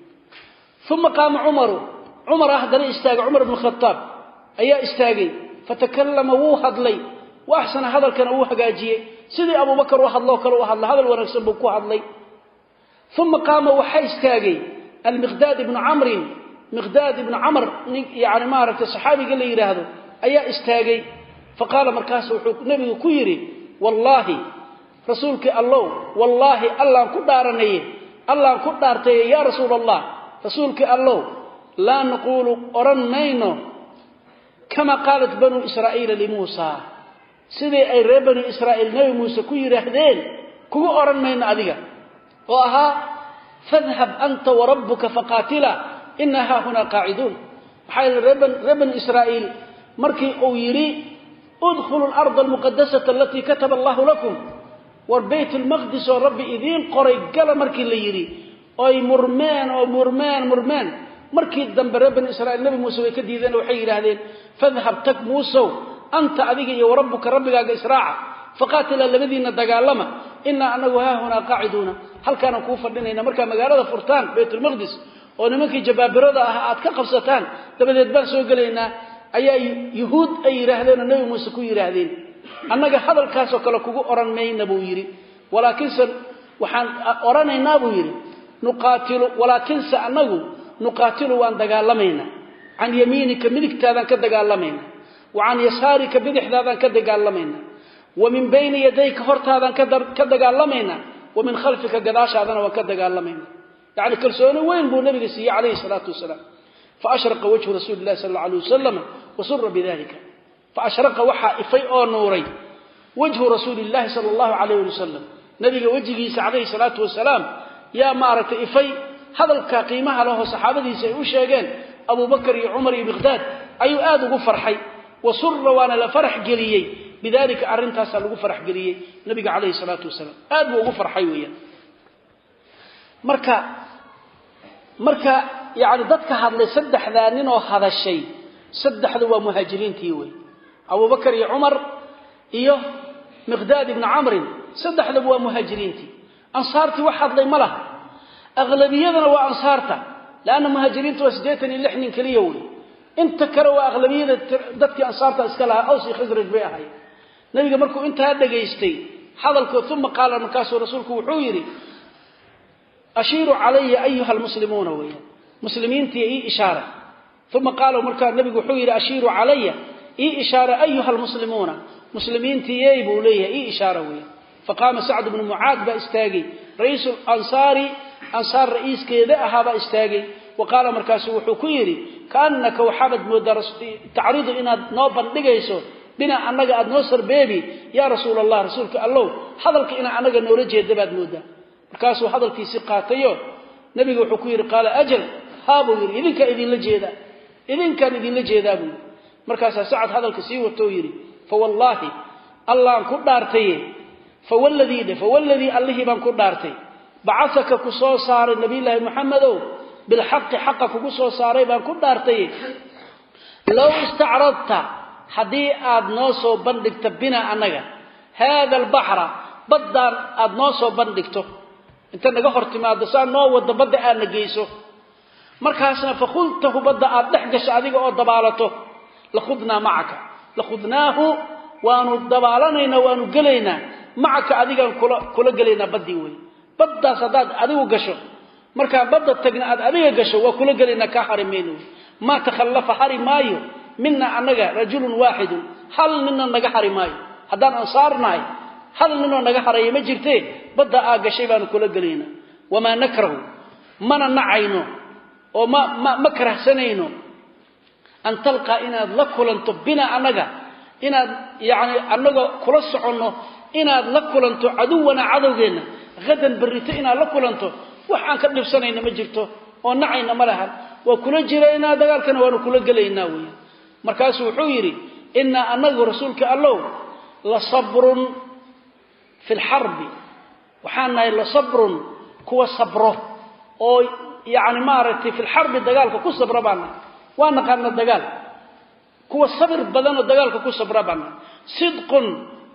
Uma qaama cumaru. Cumar haddana istaagay cumar bnu khataab ayaa istaagay fatakallama wuu hadlay wa axsana hadalkana wuu hagaajiyey. Sidii abubakar u hadloo kale u hadla hadal wanaagsan buu ku hadlay. Uma qaama waxaa istaagay almiqdaad ibnu camrin miqdaad ibnu camr yani maaragtay saxaabiga la yidhaahdo ayaa istaagay. Faqaala markaas wuxuu nebigu ku yidhi wallaahi rasuulkii allow wallaahi allaan ku dhaaranaye allaan ku dhaartaye yaa rasuul allah rasuulkii allow laa naquulu odhan mayno kama qaalat banuu israa'iila limuusa sidii ay reer bani israa'iil nebi muuse ku yidhaahdeen kugu odhan mayno adiga oo ahaa fadhab anta warabbuka faqaatila ina haahunaa qaaciduun. Maxaa yidhi reer bani israa'iil markii uu yidhi udkhulu larda almuqadasata alatii kataba allahu lakum war bayt lmaqdis oo rabbi idiin qoray gala markii la yidhi oy murmeen oo murmeen murmeen markii dambe reer bani israiil nebi muuse way ka diideen waxay yidhaahdeen fadhab tag muusow anta adiga iyo warabbuka rabbigaaga israaca faqaatila labadiinna dagaalama inaa anagu haahunaa qaaciduuna. Halkaanaan kuu fadhinayna markaa magaalada furtaan baytulmaqdis oo nimankii jabaabirada ah aad ka qabsataan dabadeed baan soo gelaynaa ayaa yuhuud ay yidhaahdeen oo muuse ku yidhaahdeen. Annaga hadalkaasoo kale kugu odhan mayna buu yidhi. Walaakinse waxaan odhanaynaa buu yidhi. Nuqaatilu walaakinse annagu nuqaatilu waan dagaalamaynaa can yamiinika midigtaadaan ka dagaalamayna wa can yasaarika bidixdaadaan ka dagaalamayna wa min bayni yadayka hortaadaan ka dagaalamaynaa wa min khalfika gadaashaadana waan ka dagaalamayna yacni kalsooni weyn buu nabiga siiyey calayhi salaatu wasalaam. Faashraqa wajhu rasuuli illahi sal alla alay wasalam wasura bidalika faashraqa waxaa ifay oo nuuray wajhu rasuuli illahi sala allahu calayh hadalka qiimaha leho saxaabadiisa ay u sheegeen abubakar iyo cumar iyo miqdaad ayuu aad ugu farxay. Wasura waana la farax geliyey. Bidalika arrintaasaa lagu farax geliyey nabiga calayhi salaatu wasalaam. Aad buu ugu farxay weeyaan. Marka marka yani dadka hadlay saddexdaa nin oo hadashay saddexda waa muhaajiriintii wey abubakar iyo cumar iyo miqdaad ibni camrin saddexdaba waa muhaajiriintii. Ansaartii wax hadlay ma laha aqlabiyadana waa ansaarta leanna muhaajiriinta waa siddeetan iyo lix nin keliya wey inta kale waa aqlabiyada dadkii ansaarta iska lahaa aws iyo khasraj bay ahayd. nabiga markuu intaa dhegaystay hadalkood uma qaala markaasuu rasuulku wuxuu yidhi ashiiru calaya ayuha almuslimuuna weeyaan muslimiintii ii ishaara uma qaala markaa nabigu wuxuu yidhi ashiiru calaya ii ishaara ayuha almuslimuuna muslimiintiiyey buu leeyahay ii ishaara weeyaan faqaama sacd ansaar ra'iiskeeda ahaabaa istaagay. Wa qaala markaasu wuxuu ku yidhi kaannaka waxaabad moodaa inaad noo bandhigayso dhinac annaga aad noo sarbeebi yaa rasuula allah rasuulka allow hadalka inaa annaga noola jeeda baad moodaa. Markaasuu hadalkiisii qaatayo nabiga wuxuu ku yidhi qaala ajal haa buu yidhi idinkaa idinla jeedaa idinkaan idinla jeedaa buu yidhi. Markaasaa sacad hadalka sii watoo yidhi fawallaahi allaan ku dhaartaye fawalladii dhe fawalladii allihii baan ku dhaartay bacasaka ku soo saaray nabiyulaahi moxamedow bilxaqi xaqa kugu soo saaray baan ku dhaartaye low istacradta haddii aad noo soo bandhigto bina annaga haada albaxra baddaan aad noo soo bandhigto. Inta naga hor timaado saa noo waddo badda aadna geyso. Markaasna fakhudtahu badda aad dhex gasho adiga oo dabaalato lakhudnaa macaka. Lakhudnaahu waanu dabaalanaynaa waanu gelaynaa. Macaka adigaan kula kula gelaynaa baddii wey baddaas haddaad adigu gasho markaa badda tagna aad adiga gasho waa kula gelaynaa kaa hari mayno maa takhallafa hari maayo? Mina annaga rajulun waaxidun hal nina naga hari maayo? Haddaan ansaar nahay hal ninoo naga haraya ma jirtee badda aa gashay baanu kula gelaynaa wamaa nakrahu? Mana nacayno. Oo ma karahsanayno an talqaa inaad la kulanto bina annaga inaad yacni annagoo kula soconno inaad la kulanto caduwana cadowgeenna hadan berrito inaad la kulanto wax aan ka dhibsanayna ma jirto oo nacayna ma lahan. Waa kula jiraynaa dagaalkana waanu kula gelaynaa weya markaasuu wuxuu yidhi innaa annagu rasuulka allow la sabrun fi lxarbi waxaan nahay la sabrun kuwa sabro oo yacni maaragtay fi lxarbi dagaalka ku sabra baan waa naqaana dagaal. Kuwa sabir badanoo dagaalka ku sabra baan sidqun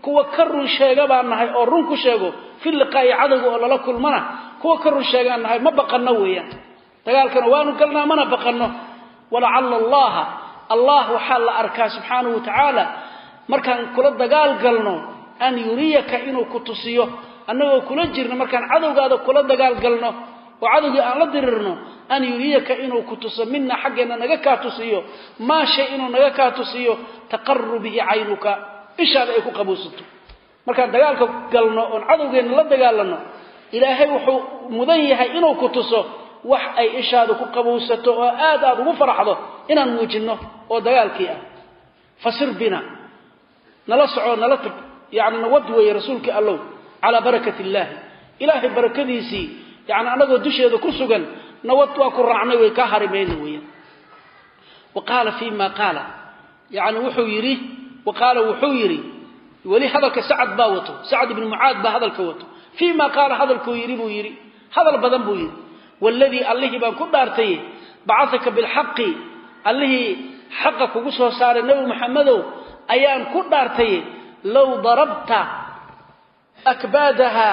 kuwa ka run sheega baan nahay oo run ku sheego fi liqaa'i cadowga oo lala kulmana kuwa ka run sheegaan nahay ma baqanno weeyaan. Dagaalkana waanu galnaa mana baqanno. Walacalla allaha allah waxaa la arkaa subxaanahu wa tacaala markaan kula dagaal galno an yuriyaka inuu ku tusiyo annagoo kula jirno markaan cadowgaada kula dagaal galno oo cadowgii aan la dirirno an yuriyaka inuu ku tuso mina xaggeenna naga kaa tusiyo maa shay inuu naga kaa tusiyo taqaru bihi caynuka ishaada ay ku qabuusato markaan dagaalka galno oon cadowgeenna la dagaalano ilaahay wuxuu mudan yahay inuu ku tuso wax ay ishaada ku qabuusato oo aad aad ugu faraxdo inaan muujinno oo dagaalkii ah. Fasir bina nala soco nala tag yani nawad weeye rasuulka allow calaa barakat illaahi ilaahay barakadiisii yani annagoo dusheeda ku sugan nawad waa ku raacnay way kaa harimayna weeyaan wa qaala fii ma qaala yani wuxuu yidhi wa qaala wuxuu yidhi weli hadalka sacad baa wato sacad ibnu mucaad baa hadalka wato. Fii ma qaala hadalkuu yidhi buu yidhi hadal badan buu yidhi waladii allihii baan ku dhaartay bacasaka bilxaqi allihii xaqa kugu soo saaray nebi maxamedow ayaan ku dhaartay low darabta akbaadaha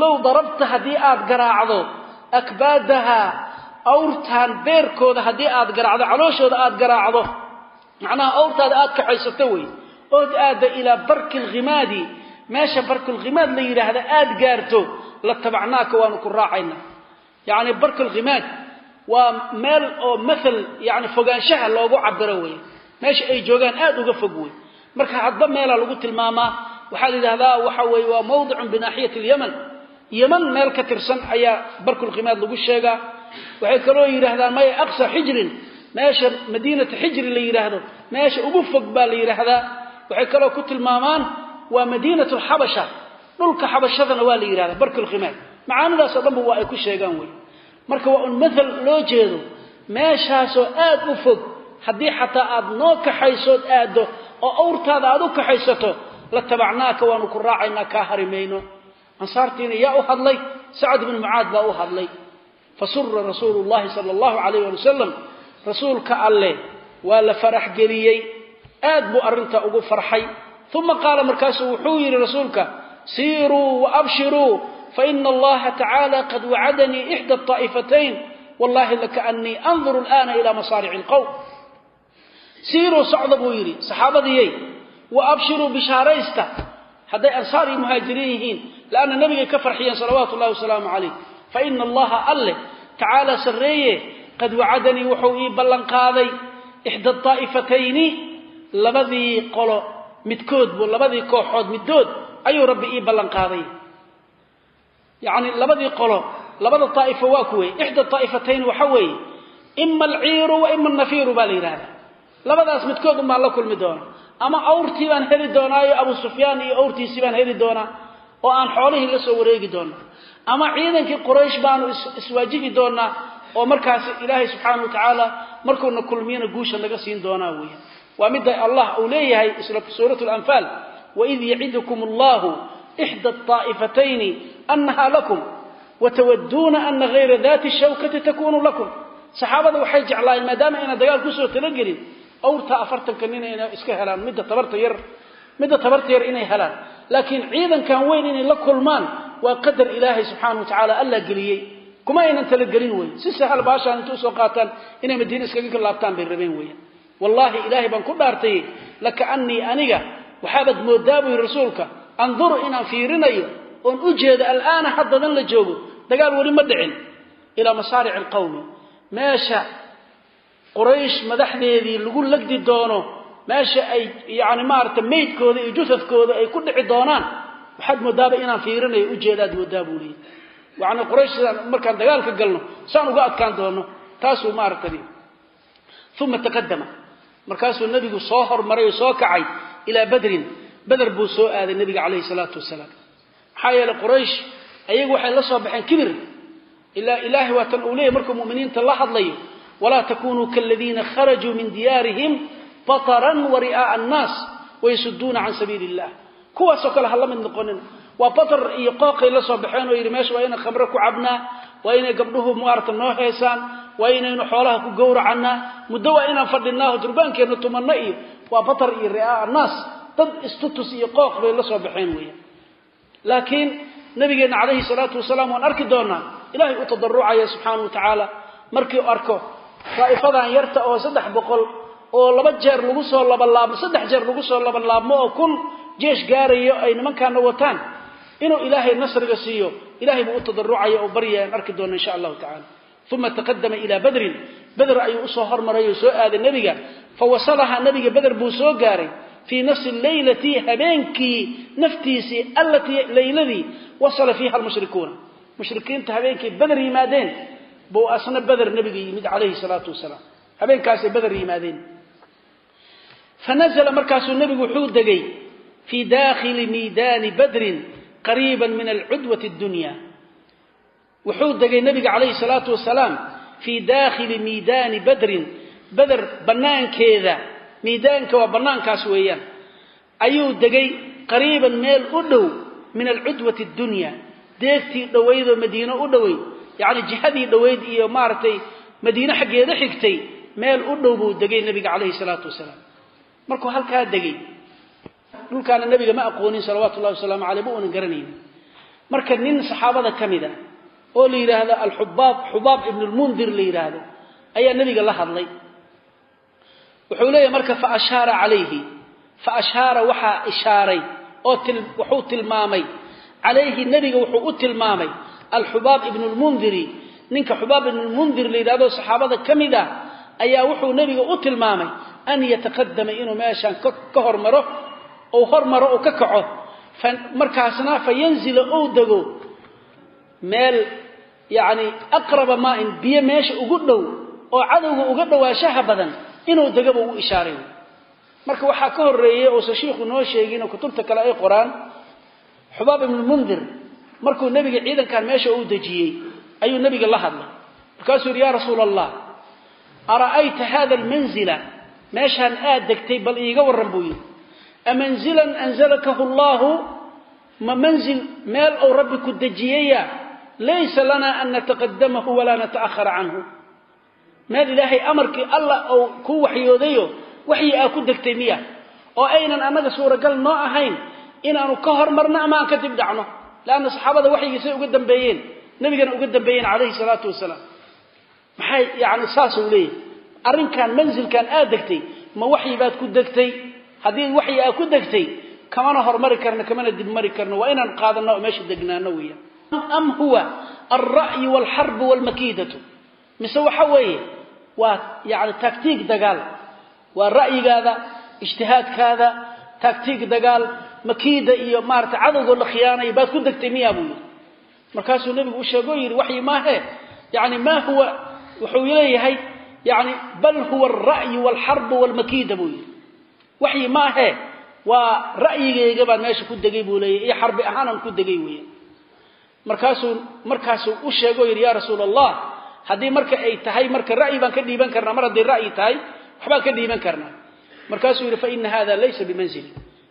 low darabta haddii aad garaacdo akbaadaha awrtaan beerkooda haddii aad garaacdo calooshooda aad garaacdo macnaha awrtaada aad kaxaysato wey ood aadda ilaa barki lkhimaadi meesha barkulkhimaad la yidhaahda aad gaarto la tabacnaaka waanu ku raacayna yacni barkulkhimaad waa meel oo maal yani fogaanshaha loogu cabiro wey meesha ay joogaan aad uga fog wey marka hadba meelaa lagu tilmaamaa waxaa la yidhahdaa waxa weeye waa mawdicun binaaxiyati alyaman. Yaman meel ka tirsan ayaa barkulkhimaad lagu sheegaa. Waxay kaloo yidhahdaan maya aqsa xijrin meesha madiinata xijri la yidhaahdo meesha ugu fog baa la yidhaahdaa waxay kaloo ku tilmaamaan waa madiinat alxabasha dhulka xabashadana waa la yidhahdaa barkulkhimaad macaanidaasoo dhanba waa ay ku sheegaan wey marka waa un maal loo jeedo meeshaasoo aad u fog haddii xataa aad noo kaxaysood aaddo oo awrtaada aad u kaxaysato la tabacnaaka waanu ku raacaynaa kaa harimayno. Ansaartiina yaa u hadlay sacad bnu mucaad baa u hadlay. Fasura rasuulu llahi sala allahu calayh ali wasalam rasuulka alleh waa la farax geliyey aad buu arrintaa ugu farxay. Uma qaala markaasuu wuxuu yidhi rasuulka siiruu waabshiruu faina allaha tacaala qad wacadanii ixda aa'ifatayn wallahi lakaanii anduru alana ila masaarici alqowm siiruu socda buu yidhi saxaabadiyey wa bishaaraysta. Hadday ansaar iyo muhaajiriin yihiin laanna nabigay ka farxiyeen salawaatu llahi wasalaamu calayh faina allaha alleh tacaala sarreeye qad wacadanii wuxuu ii ballanqaaday ixda daa'ifatayni labadii qolo midkood buu labadii kooxood middood ayuu rabbi ii ballanqaaday yacni labadii qolo labada daa'ifo waa kuwey ixda daa'ifatayn waxa weeye ima alciiru wa ima alnafiiru baa la yidhahdaa labadaas midkood un baan la kulmi doona ama awrtii baan heli doonaayo abu sufyaan iyo awrtiisii baan heli doonaa oo aan xoolihii la soo wareegi doonaa ama ciidankii quraysh baanu iswaajihi doonaa oo markaas ilaahay subxaana wa tacaala markuuna kulmiyana guusha naga siin doonaa weya waa midda allah uu leeyahay suurat lanfaal waid yacidukum allahu ixda aa'ifatayni annaha lakum watawaduuna ana hayra dati shawkati takunu lakum. Saxaabada waxay jeclaayeen maadaama ayna dagaal ku soo talagelin awrtaa afartanka nin inay iska helaan midda tabarta yar midda tabarta yar inay helaan. Laakiin ciidankan weyn inay la kulmaan waa qadar ilaahay subxaana wa tacaala alla geliyey kuma aynan talagelin weyn. Si sahal baashaan inta u soo qaataan inay madiine iskaga laabtaan bay rabeen weyan wallaahi ilaahay baan ku dhaartay lakaanii aniga waxaabaad moodaa yidhi rasuulka anduru inaan fiirinayo oon u jeedo alaana haddadan la joogo dagaal weli ma dhicin. Ilaa masaarici alqawmi meesha quraysh madaxdeedii lagu lagdi doono meesha ay yani maarata maydkooda iyo jusafkooda ay ku dhici doonaan waxaad moodaaba inaan fiirinayo ujeedaad moodaa buu leeyay yani quraysh sidaan markaan dagaalka galno saan uga adkaan doono taasuu maaragtay uma taqadama markaasuu nebigu soo hormaray oo soo kacay ilaa badrin. Beder buu soo aaday nebiga calayhi salaatu wasalaam. Maxaa yeeley quraysh ayagu waxay la soo baxeen kibir. Ilaa ilaahay waatan uu leeyahy markuu muminiinta la hadlayo walaa takunuu kaladiina kharajuu min diyaarihim bataran wa ri'aa'a annaas wayasuduuna can sabiili illah kuwaasoo kale ha la mid noqonin waa batar iyo qooqay la soo baxeen oo yidhi meesha waa inaan khamre ku cabnaa waa inay gabdhuhu maarata noo heesaan waa inaynu xoolaha ku gowracannaa muddo waa inaan fadhinaaho durbaankeenna tumanno iyo waa batar iyo ri'aa'a annaas dad istutus iyo qooq bay la soo baxeen weeyaan laakiin nabigeenna calayhi salaatu wasalaam waan arki doonaa ilaahay u tadarucaya subxaana wa tacaala markii arko daa'ifadan yarta oo saddex boqol oo soo labalaabmo saddex jeer lagu soo labalaabmo oo kun jeesh gaarayo ay nimankaana wataan inuu ilaahay nasriga siiyo ilahay buu u tadarucaya oo baryaya aan arki doona insha allahu tacala uma taqadama ilaa badrin. Beder ayuu u soo hormaray oo soo aaday nebiga. Fawasalahaa nebiga beder buu soo gaaray. Fii nafsi leylati habeenkii naftiisii allatii leyladii wasala fiiha almushrikuuna. Mushrikiinta habeenkay beder yimaadeen buu asna beder nebiga yimid calayhi salaatu wasalaam. Habeenkaasay beder yimaadeen. Fanazla markaasuu nebigu wuxuu degay fii daakhili miidaani badrin qariiba min alcudwati addunya. Wuxuu degay nebiga calayhi salaatu wasalaam fii daakhili miidaani badrin. Beder bannaankeeda miidaanka waa bannaankaas weeyaan. Ayuu degay qariiban meel u dhow min alcudwati addunya. Deegtii dhowaydoo madiino u dhoweyd yacni jihadii dhoweyd iyo maaragtay madiine xaggeeda xigtay meel u dhow buu degay nebiga calayhi salaatu wasalaam. Markuu halkaa degay dhulkaana nebiga ma aqoonin salawaatu ullahi wasalaamu caleyh ma uunan garanaynin. Marka nin saxaabada ka mid a oo la yidhaahdo alxubaab xubaab ibnu lmundir la yidhaahdo ayaa nebiga la hadlay. Wuxuu leeyahay marka fa ashaara calayhi fa ashaara waxaa ishaaray oo wuxuu tilmaamay. Calayhi nebiga wuxuu u tilmaamay alxubaab ibnu lmundiri ninka xubaab ibnu lmundir la yidhahdo saxaabada ka mid ah ayaa wuxuu nebiga u tilmaamay an yataqadama inuu meeshaan ka hormaro ou hormaro uu ka kaco markaasna fa yanzila ou dego meel yacni aqraba maain biyo meesha ugu dhow oo cadowga uga dhowaanshaha badan inuu degaba u ishaaray. Marka waxaa ka horreeyey uusan shiikhu noo sheegin oo kutubta kale ay qoraan xubaab ibnulmundir markuu nebiga ciidankan meesha uu dejiyey ayuu nebiga la hadlay. Markaasuu yidhi yaa rasuula allah ara'ayta hada almanzila? Meeshaan aad degtay bal iiga warran buu yidhi amanzilan anzalakahu allaahu ma manzil meel ou rabbi ku dejiyaya laysa lanaa an nataqadamahu walaa nata'ahara canhu meel ilaahay amarkii allah ou ku waxyoodayo waxyi aa ku degtay miya oo aynan annaga suuragal noo ahayn inaanu ka hormarno ama aan ka dib dhacno leanna saxaabada waxyigiisay uga dambeeyeen nabigana uga dambeeyeen calayhi salaatu wasalaam maxay yani saasuu leeyahy arrinkan mansilkan aad degtay ma waxyi baad ku degtay haddii waxyi aad ku degtay kamana hormari karno kamana dibmari karno waa inaan qaadanno oo meesha degnaano weeyaan am huwa alra'yu walxarbu walmakiidatu. Mise waxa weeye waa yani taktiig dagaal. Waa ra'yigaada ijtihaadkaada taktiig dagaal makiida iyo maarata cadowgoo la khiyaanaya baad ku degtay miyaa buu yidhi. Markaasuu u sheegoo yidhi waxyi maahe? Yani maa huwa? Wuxuu leeyahay yani bal huwa alra'yu walxarbu walmakiida buu yidhi waxyi maahe waa ra'yigayga baan meesha ku degay buu leeyahy iyo xarbi ahaanaan ku degay weya markaasuu markaasuu u sheegoo yidhi yaa rasuula allah haddii marka ay tahay marka ra'yi baan ka dhiiban karnaa mar hadday ra'yi tahay waxbaan ka dhiiban karnaa. Markaasuu yidhi faina hada laysa bimanzili.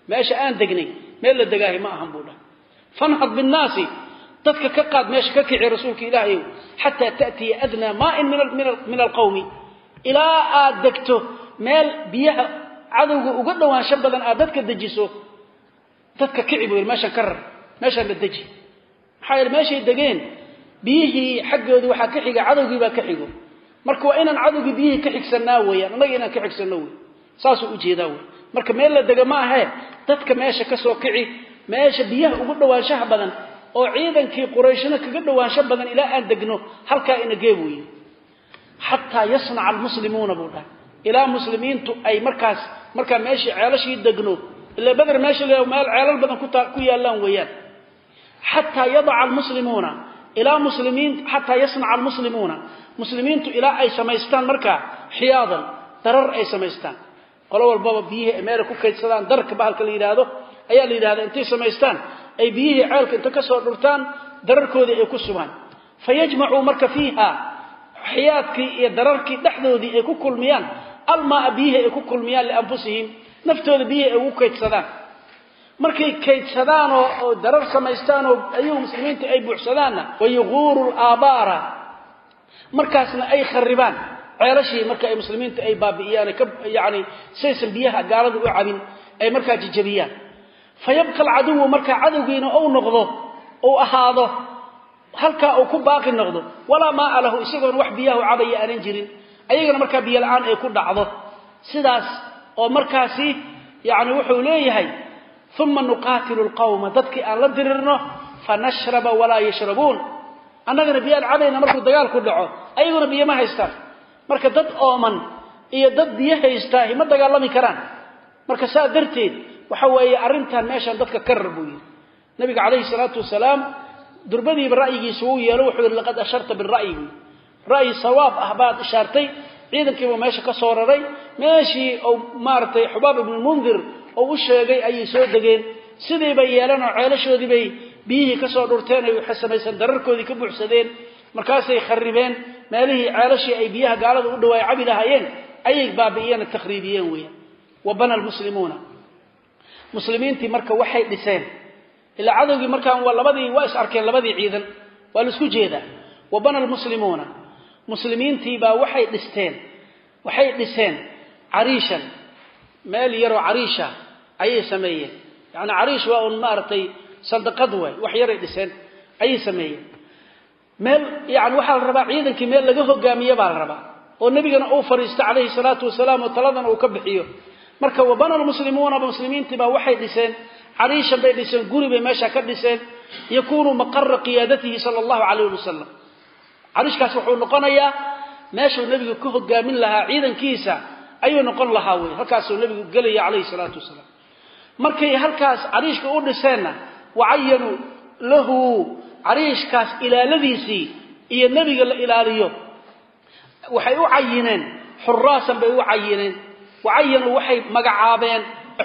Meesha aan degnay meel la degaahay ma ahan buu dhah fanhad binnaasi dadka ka qaad meesha ka kici rasuulka ilaahayow xataa ta'tiya adnaa maain min alqawmi ilaa aad degto meel biyaha cadowga uga dhowaansho badan aad dadka dejiso dadka kici buu yidhi meeshan ka rar la deji. Maxaa yeele meeshay degeen biyihii xaggoodii waxaa ka xiga cadowgii baa ka xigo. Marka waa inaan cadowgii biyihii ka xigsanaa weeyaan annaga inaan ka xigsanno wey saasuu u jeedaa wey marka meel la dega ma ahee dadka meesha ka soo kici meesha biyaha ugu dhowaanshaha badan oo ciidankii qurayshna kaga dhowaansho badan ilaa aan degno halkaa ina gee buuyi xataa yasnaca almuslimuuna buu dhahay ilaa muslimiintu ay markaas markaa meeshii ceelashii degno ila beder meesha la meel ceelal badan ku yaallaan weeyaan. Xataa yadaca almuslimuuna ilaa muslimiin xataa yasnaca almuslimuuna. Muslimiintu ilaa ay samaystaan markaa xiyaadan darar ay samaystaan. Qolo walbaba biyihii meela ku kaydsadaan darka bahalka la yidhaahdo ayaa la yidhahdaa intay samaystaan. Ay biyihii ceelka inta ka soo dhurtaan dararkoodii ay ku sugaan. Fa marka fiiha xiyaadkii iyo dararkii dhexdoodii ay ku kulmiyaan almaa biyihii ay ku kulmiyaan lianfusihim naftooda biyihii ay ugu kaydsadaan. Markay kaydsadaan oo darar samaystaan oo ayagu muslimiinta ay buuxsadaanna wayuquuru laabaara markaasna ay kharibaan ceelashii marka ay muslimiinta ay baabi'iyaan yani saysan biyaha gaalada u cabin ay markaa jijabiyaan. Fa yabqa alcaduwu markaa cadowgiina ou noqdo uu ahaado halkaa uu ku baaqi noqdo walaa maaa lahu isagoon wax biyahu cabaya aanan jirin ayagana markaa biyo la'aan ay ku dhacdo. Sidaas oo markaasi yani wuxuu leeyahay uma nuqaatilu lqawma. Dadkii aan la dirirno fanashraba walaa yashrabuun. Annagana biyaan cabayna markuu dagaalku dhaco ayaguna biyo ma haystaan. Marka dad ooman iyo dad biyo haystaahi ma dagaalami karaan. Marka saa darteed waxa weeye arrintan meeshaan dadka ka rar buu yidhi. Nabiga calayhi salaatu wasalaam durbadiiba ra'yigiisa wuu yeelo wuxuu yidhi laqad asharta bira'yi ra'yi sawaab ah baad ishaartay ciidankiiba meesha ka soo raray meeshii uu maaragtay xubaab ibnulmundir oo u sheegay ayay soo degeen. Sidii bay yeeleen oo ceelashoodii bay biyihii ka soo dhurteen ay samaysan dararkoodii ka buuxsadeen. Markaasay kharibeen meelihii ceelashii ay biyaha gaalada u dhawaay cabi lahaayeen ayay baabi'iyeen takhriibiyeen weeyaan. Wa bana almuslimuuna. Muslimiintii marka waxay dhiseen. Ilaa cadowgii markaan waa labadii waa is arkeen labadii ciidan. Waa la isku jeedaa. Wa bana almuslimuuna muslimiintiibaa waxay dhisteen waxay dhiseen cariishan meel yaroo cariisha ayay sameeyeen. Yacni cariish waa un maaragtay sandaqad waay wax yaray dhiseen ayay sameeyeen. Meel yani waxaa la rabaa ciidankii meel laga hogaamiye baa la rabaa oo nebigana uu fadhiisto calayhi salaatu wasalaam oo taladana uu ka bixiyo. Marka wabana lmuslimuuna muslimiintiibaa waxay dhiseen cariishan bay dhiseen guri bay meesha ka dhiseen yakuunu maqara qiyaadatihi sala allahu calayh ali wasalam cariishkaas wuxuu noqonayaa meeshuu nebigu ka hogaamin lahaa ciidankiisa ayuu noqon lahaa wey halkaasuu nebigu gelaya calayhi salaatu wasalaam. Markay halkaas cariishka u dhiseenna wacayanuu lahu cariishkaas ilaaladiisii iyo nebiga la ilaaliyo. Waxay u cayineen xuraasan bay u cayineen wacayanuu waxay magacaabeen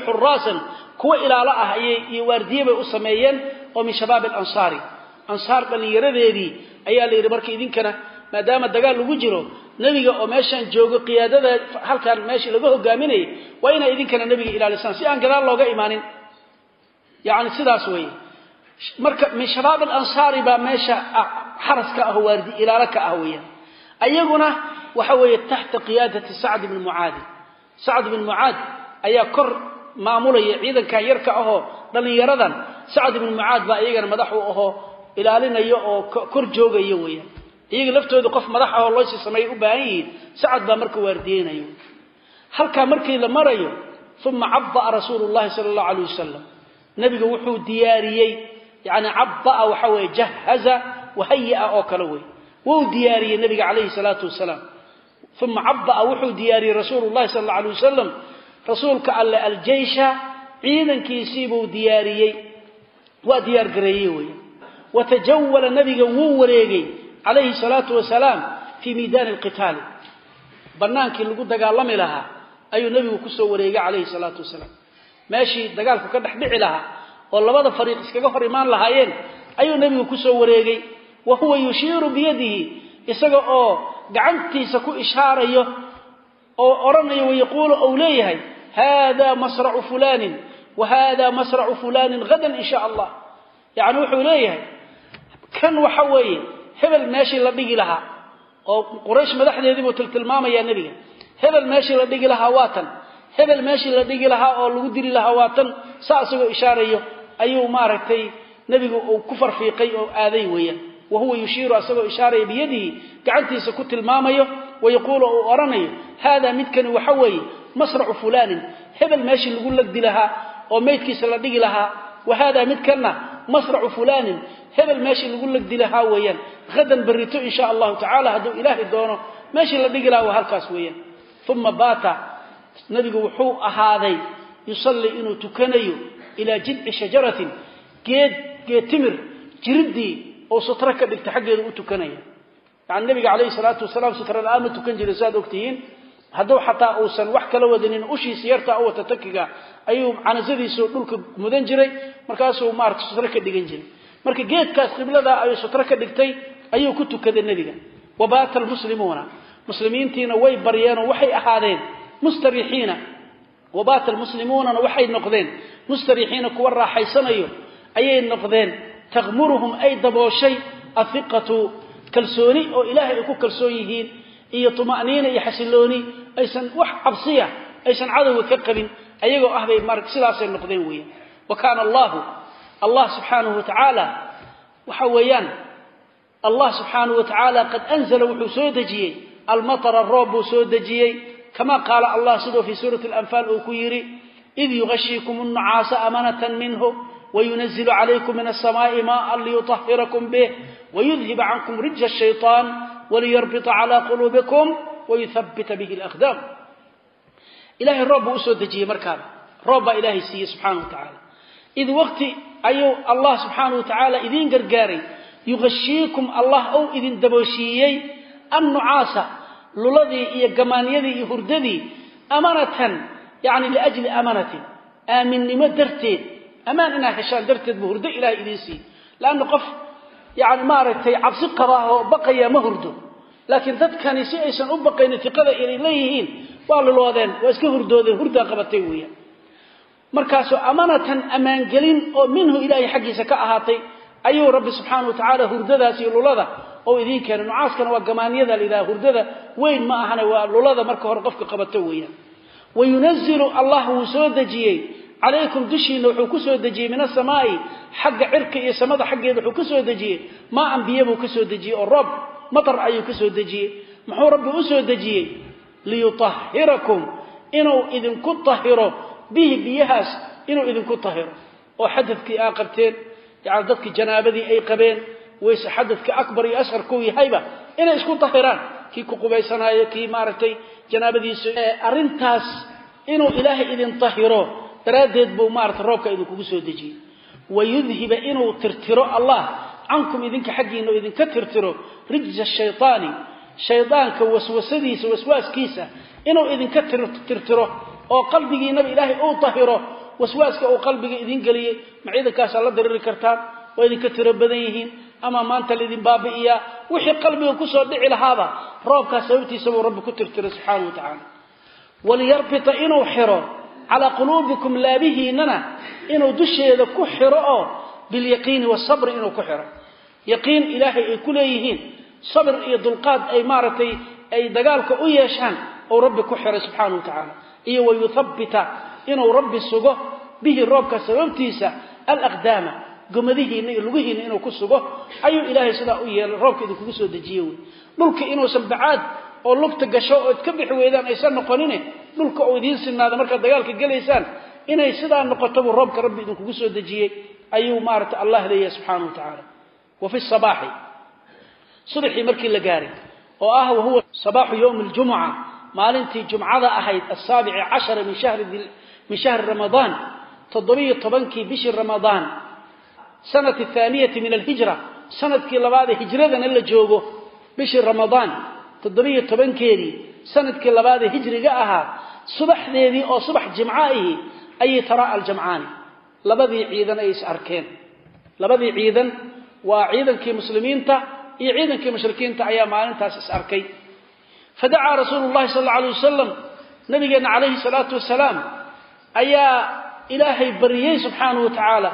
xuraasan kuwa ilaalo ah iyo waardiye bay u sameeyeen oo min shabaabi alansaari. Ansaar dhallinyaradeedii ayaa la yidhi marka idinkana maadaama dagaal lagu jiro nebiga oo meeshaan joogo qiyaadada halkaan meeshii laga hogaaminayay waa inay idinkana nebiga ilaalisaan si aan gadaal looga imaanin. Yani sidaas weeye. Marka min shabaab alansaari baa meesha xaras ka ah waardi ilaalo ka ah weeyaan. Ayaguna waxa weeye taxta qiyaadati sacd bni mucaadi. Sacd bin mucaad ayaa kor maamulaya ciidankan yarka ahoo dhallinyaradan. Sacd ibn mucaad baa iyagana madax u ahoo ilaalinaya oo kor joogaya weeyaan. Iyaga laftooda qof madax ahoo loosii sameeya u baahan yihiin sacad baa marka waardiyeynaya halkaa markii la marayo uma cabba'a rasuulu llahi sala allahu alayh wasalam nebiga wuxuu diyaariyey yani cabba'a waxa weeye jahaza wahayaa oo kale wey wuu diyaariyey nebiga calayhi salaatu wasalaam. Uma cabba'a wuxuu diyaariyey rasuulu llahi sala alla alay wasalam rasuulka alle aljeysha ciidankiisiibuu diyaariyey. Waa diyaargareeyey weya watajawala nabiga wuu wareegay calayhi salaatu wasalaam fii miidaani alqitaali. Bannaankii lagu dagaalami lahaa ayuu nebigu ku soo wareegay calayhi salaatu wasalaam meeshii dagaalku ka dhex dhici lahaa oo labada fariiq iskaga hor imaan lahaayeen ayuu nebigu ku soo wareegay. Wa huwa yushiiru biyadihi isaga oo gacantiisa ku ishaarayo oo odhanayo wayaquulu ou leeyahay hada masracu fulanin wa hada masracu fulanin hadan in sha allah. Yacni wuxuu leeyahay kan waxa weeye hebel meeshii la dhigi lahaa oo quraysh madaxdeedii buu tiltilmaamayaa nebiga hebel meeshii la dhigi lahaa waa tan hebel meeshii la dhigi lahaa oo lagu dili lahaa waa tan saa isagoo ishaarayo ayuu maaragtay nebigu uu ku farfiiqay oo aaday weeyaan. Wa huwa yushiiru asagoo ishaaraya biyadihi gacantiisa ku tilmaamayo wayaquulu uu odhanayo haadaa midkani waxa weeye masracu fulaanin hebel meeshii lagu lagdi lahaa oo meydkiisa la dhigi lahaa wa haadaa midkanna masracu fulaanin hebel meeshii lagu lagdi lahaa weeyaan. Hadan berrito in sha allahu tacala hadduu ilaahay doono meeshii la dhigi lahaa waa halkaas weeyaan. Uma baata nebigu wuxuu ahaaday yusallii inuu tukanayo ilaa jidci shajaratin geed geed timir jiriddii oo sutro ka dhigta xaggeeda u tukanaya. Yani nabiga calayhi salaatu wasalaam sutra la'aan ma tukan jiray saaad ogtihiin? Hadduu xataa uusan wax kala wadanin ushiisa yartaa u wata takiga ayuu canasadiisu dhulka mudan jiray markaasuu maarata sutro ka dhigan jiray marka geedkaas qiblada ayuu sutro ka dhigtay ayuu ku tukaday nebiga. Wabaata almuslimuuna. Muslimiintiina way baryeenoo waxay ahaadeen mustarixiina. Wabaata almuslimuunana waxay noqdeen. Mustarixiina kuwa raaxaysanayo ayay noqdeen. Taqmuruhum ay dabooshay ahiqatu kalsooni oo ilaahay ay ku kalsoon yihiin iyo tuma'niina iyo xasilooni. Aysan wax cabsiya aysan cadowga ka qabin ayagoo ah bay sidaasay noqdeen weeyaan. Wa kaana allahu allah subxaanahu watacaala waxa weeyaan allah subxaanahu watacaala qad anzala wuxuu soo dejiyey. Almatara roob buu soo dejiyey. Kama qaala allah sidoo fii suurati alanfaal uu ku yidhi id yugashiikum annucaasa amanatan minhu wayunazilu calaykum min alsamaa'i maaan liyutahirakum bih wayudhiba cankum rijza ashaytaan waliyarbita calaa quluubikum wayuthabbita bihi alaqdaam. Ilahay roob buu u soo dejiyey markaana roob baa ilaahay siiyey subxaana wa tacaala id waqti ayuu allah subxaana wa tacaala idiin gargaaray. Yugashiikum allah ou idin dabooshiiyey annucaasa luladii iyo gamaanyadii iyo hurdadii amanatan yani liajli amanatin. Aaminnimo darteed ammaan inaad heshaan darteed buu hurdo ilahay idiin siiyey leanna qof yani maaragtay cabsi qaba oo baqaya ma hurdo. Laakiin dadkani si aysan u baqaynin tiqada inay leeyihiin waa luloodeen waa iska hurdoodeen hurdaa qabatay weeyaan markaasoo amanatan ammaangelin oo minhu ilaahay xaggiisa ka ahaatay ayuu rabbi subxaana wa tacaala hurdadaas iyo lulada oo idiin keenay nucaaskana waa gamaanyada la yidhaha hurdada weyn ma ahane waa lulada marka hore qofka qabato weeyaan. Wayunazilu allah wuu soo dejiyey. Calaykum dushiina wuxuu ku soo dejiyey min asamaa'i xagga cirka iyo samada xaggeeda wuxuu ka soo dejiyey. Maa an biyo buu ka soo dejiyey oo roob matar ayuu ka soo dejiyey. Muxuu rabbi u soo dejiyey? Liyutahhirakum. Inuu idinku tahiro bihi biyahaas inuu idinku tahiro oo xadadkii aa qabteen yani dadkii janaabadii ay qabeen wayse xadadka akbar iyo ashar kuu yahayba inay isku tahiraan. Kii ku qubaysanaayo kii maaragtay janaabadiisu arrintaas inuu ilaahay idin tahiro daraaddeed buu maarata roobka idinkugu soo dejiyey. Wayudhiba inuu tirtiro allah cankum idinka xaggiina idinka tirtiro rijza shaytaani shaydaanka waswasadiisa waswaaskiisa inuu idinka tirtiro oo qalbigiinaba ilaahay uu tahiro waswaaska uu qalbiga idin geliyey ma ciidankaasaa la diriri kartaan waa idinka tiro badan yihiin ama maanta laydin baabi'iyaa wixii qalbiga ku soo dhici lahaaba roobkaas sababtiisa buu rabbi ku tirtiray subxaanau wa tacaala. Waliyarbita inuu xiro calaa quluubikum laabihiinana inuu dusheeda ku xiro oo bilyaqiini wasabri inuu ku xiro. Yaqiin ilaahay ay ku leeyihiin sabr iyo dulqaad ay maaragtay ay dagaalka u yeeshaan ou rabbi ku xiray subxaanau wa tacaala iyo wayuthabbita inuu rabbi sugo bihi roobka sababtiisa alaqdaama gomadihiinna iyo lugihiinna inuu ku sugo ayuu ilaahay sidaa u yeelay roobka idinkugu soo dejiye wey. Dhulka inuusan bacaad oo lugta gasho oo idka bixi weydaan aysan noqonine dhulka oo idiin sinaada markaad dagaalka gelaysaan inay sidaa noqoto buu roobka rabbi idinkugu soo dejiyey. Ayuu maarata allah leeyahay subxaanau wa tacaala. Wa fi sabaaxi subaxii markii la gaaray oo ah wahuwa sabaaxu yowmi ljumuca maalintii jumcada ahayd asaabici cashara min shahri ramadaan toddobiyo tobankii bishii ramadaan sanati thaaniyati min alhijra sannadkii labaad ee hijradana la joogo bishii ramadaan toddobiyo tobankeedii sannadkii labaad ee hijriga ahaa subaxdeedii oo subax jimco ahi ayay taraa aljamcaani. Labadii ciidan ay is arkeen. Labadii ciidan waa ciidankii muslimiinta iyo ciidankii mushrikiinta ayaa maalintaas is arkay fadacaa rasuulu llahi sal alla alay wasalam nabigeenna calayhi salaatu wasalaam ayaa ilaahay bariyey subxaanahu wa tacaala.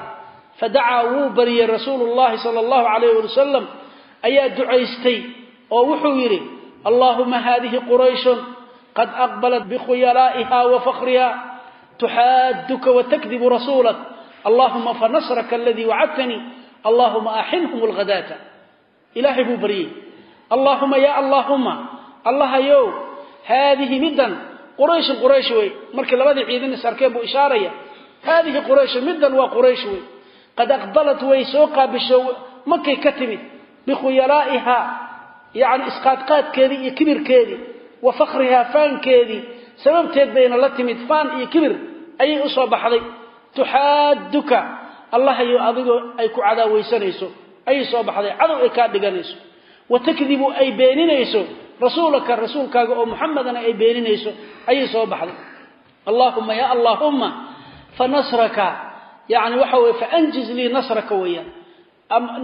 Fadacaa wuu bariyey rasuulu llahi sala allahu calayh wali wasalam ayaa ducaystay oo wuxuu yidhi allaahuma haadihi qurayshun qad aqbalat bikhuyalaa'iha wa fakhriha tuxaaduka watakdibu rasuulak allahuma fanasraka aladii wacadtanii allahuma axinhum alghadaata. Ilaahay buu baryey allaahuma ya allaahuma allahayow haadihi middan qurayshin quraysh wey. Markii labadii ciidan is arkeen buu ishaaraya haadihi qurayshin middan waa quraysh wey. Qad aqbalat way soo qaabisho markay ka timid bikhuyalaa'iha yacni isqaadqaadkeedii iyo kibirkeedii wa fakhrihaa faankeedii sababteed bayna la timid faan iyo kibir ayay u soo baxday. Tuxaaduka allahayo adigoo ay ku cadaawaysanayso ayay soo baxday cadow ay kaa dhiganayso. Ay beeninayso rasuulaka rasuulkaaga oo muxamedana ay beeninayso ayay soo baxday. Allaahuma ya allaahumma fa nasraka yani waxa weye faanjiz lii nasraka weeyaan.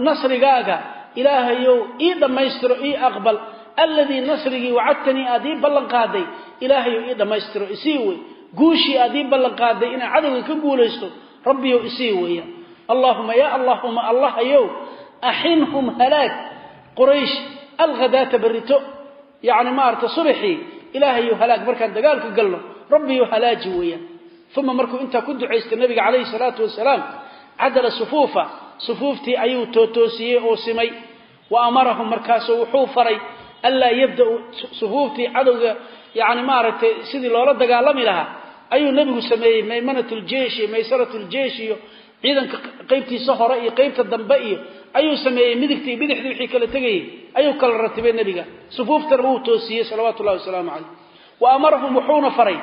Nasrigaaga ilaahayow ii dhammaystiro ii aqbal. Alladii nasrigii wacadtanii aad ii ballan qaaday ilaahayow ii dhammaystiro isii wey guushii aad ii ballan qaaday inaan cadowga ka guulaysto rabbiyow isii weeyaan. Allaahuma ya allaahuma allahayow axinhum halaag. Quraysh alghadaata barrito yacni maarata subaxii ilaahayow halaag markaan dagaalka galno rabbiyow halaaji weeyaan. Uma markuu intaa ku ducaystay nabiga calayhi salaatu wasalaam cadala sufuufa. Sufuuftii ayuu tootoosiyey oo simay. Wa amarahum markaasu wuxuu faray anlaa yabda'u sufuuftii cadowga yani maaragtay sidii loola dagaalami lahaa. Ayuu nebigu sameeyey maymanat ljeesh iyo maysarat ljeesh iyo ciidanka qaybtiisa hore iyo qaybta dambe iyo ayuu sameeyey midigtii bidixdii wixii kala tegayey ayuu kala ratibay nebiga. Sufuuftana wuu toosiyey salawaatu llahi wasalaamu calayh. Wa amarahum wuxuuna faray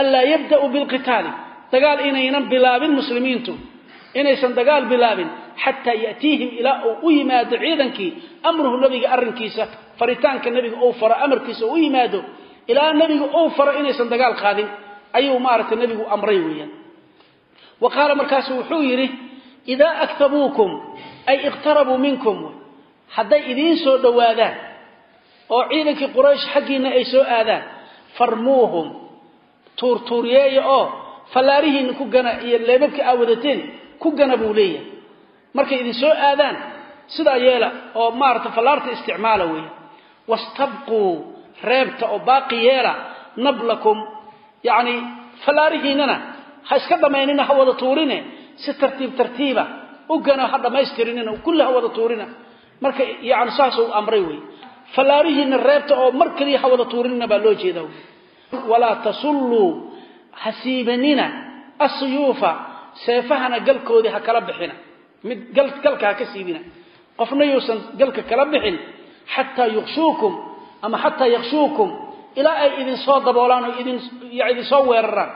anlaa yabda'uu bilqitaali. Dagaal inaynan bilaabin muslimiintu inaysan dagaal bilaabin xataa yatiihim ilaa uu u yimaado ciidankii amruhu nebiga arrinkiisa faritaanka nebiga uu faro amarkiisa u yimaado ilaa nebiga uu faro inaysan dagaal qaadin. Ayuu maaragtay nebigu amray weeyaan. Wa qaala markaasu wuxuu yidhi idaa aktabuukum ay iqtarabuu minkum hadday idiin soo dhowaadaan oo ciidankii quraysh xaggiinna ay soo aadaan farmuuhum tuurtuuriyeeya oo fallaarihiinna ku gana iyo leebabka aa wadateen ku gana buu leeyahay. Markay idin soo aadaan sidaa yeela oo maarata fallaarta isticmaala weeya. Wastabquu reebta oo baaqi yeela nablakum yacni fallaarihiinnana ha iska dhammaynina ha wada tuurine si tartiib tartiiba u gana ha dhammaystirinina kulli ha wada tuurina. Marka yani saasuu amray wey. Fallaarihiinna reebta oo mar keliya ha wada tuurinina baa loo jeeda walaa tasulluu ha siibanina asuyuufa seefahana galkoodii ha kala bixina. Mid galka ha ka siibina. Qofna yuusan galka kala bixin xataa yukshuukum ama xataa yakshuukum ilaa ay idin soo daboolaan oo idin soo weeraraan.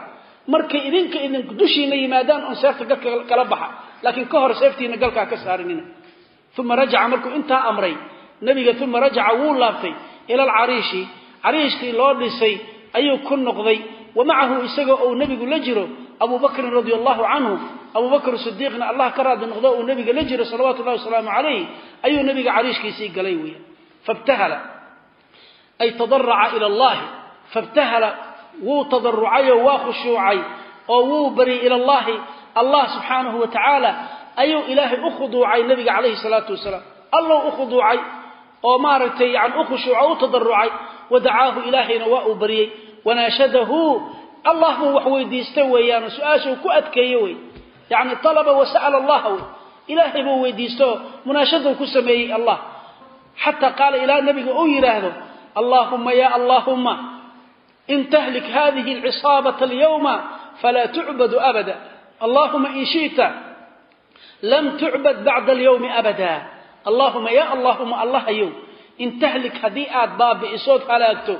Markay idinka idin dushiina yimaadaan oon seefta galka kala baxa laakiin ka hor seeftiina galka ha ka saarinina. Uma rajaca markuu intaa amray nebiga uma rajaca wuu laabtay ila alcariishi. Cariishkii loo dhisay ayuu ku noqday wa macahu isagoo uu nebigu la jiro abu bakrin radia allahu canhu abubakr sidiiqna allah ka raadi noqdo uu nabiga la jiro salawaatu llahi wasalaamu calayh ayuu nabiga cariishkiisii galay weya fabtahala ay tadaraca ila allahi. Fabtahala wuu tadarucayoo waa khushuucay oo wuu baryay ila allahi allah subxaanahu wa ayuu ilaahay u khuduucay nabiga calayhi salaatu wasalaam. Allow u khuduucay oo maaragtay yani u khushuuco u tadarucay wadacaahu ilaahayna waa uu baryey wanaashadahu allah buu wax weydiista weeyaano su'aashau ku adkeeye wey. Yani alaba wasa'ala allaha wey. Ilaahay buu weydiisto munaashadau ku sameeyey allah. Xataa qaala ilaa nabiga uu yidhaahdo allahuma ya allahuma in tahlik hadihi alcisaabata alyawma falaa tucbadu abada allahuma in shi'ta lam tucbad bacda alyawmi abada. Allahuma ya allahuma allahayow in tahlik haddii aad baabi'isood halaagto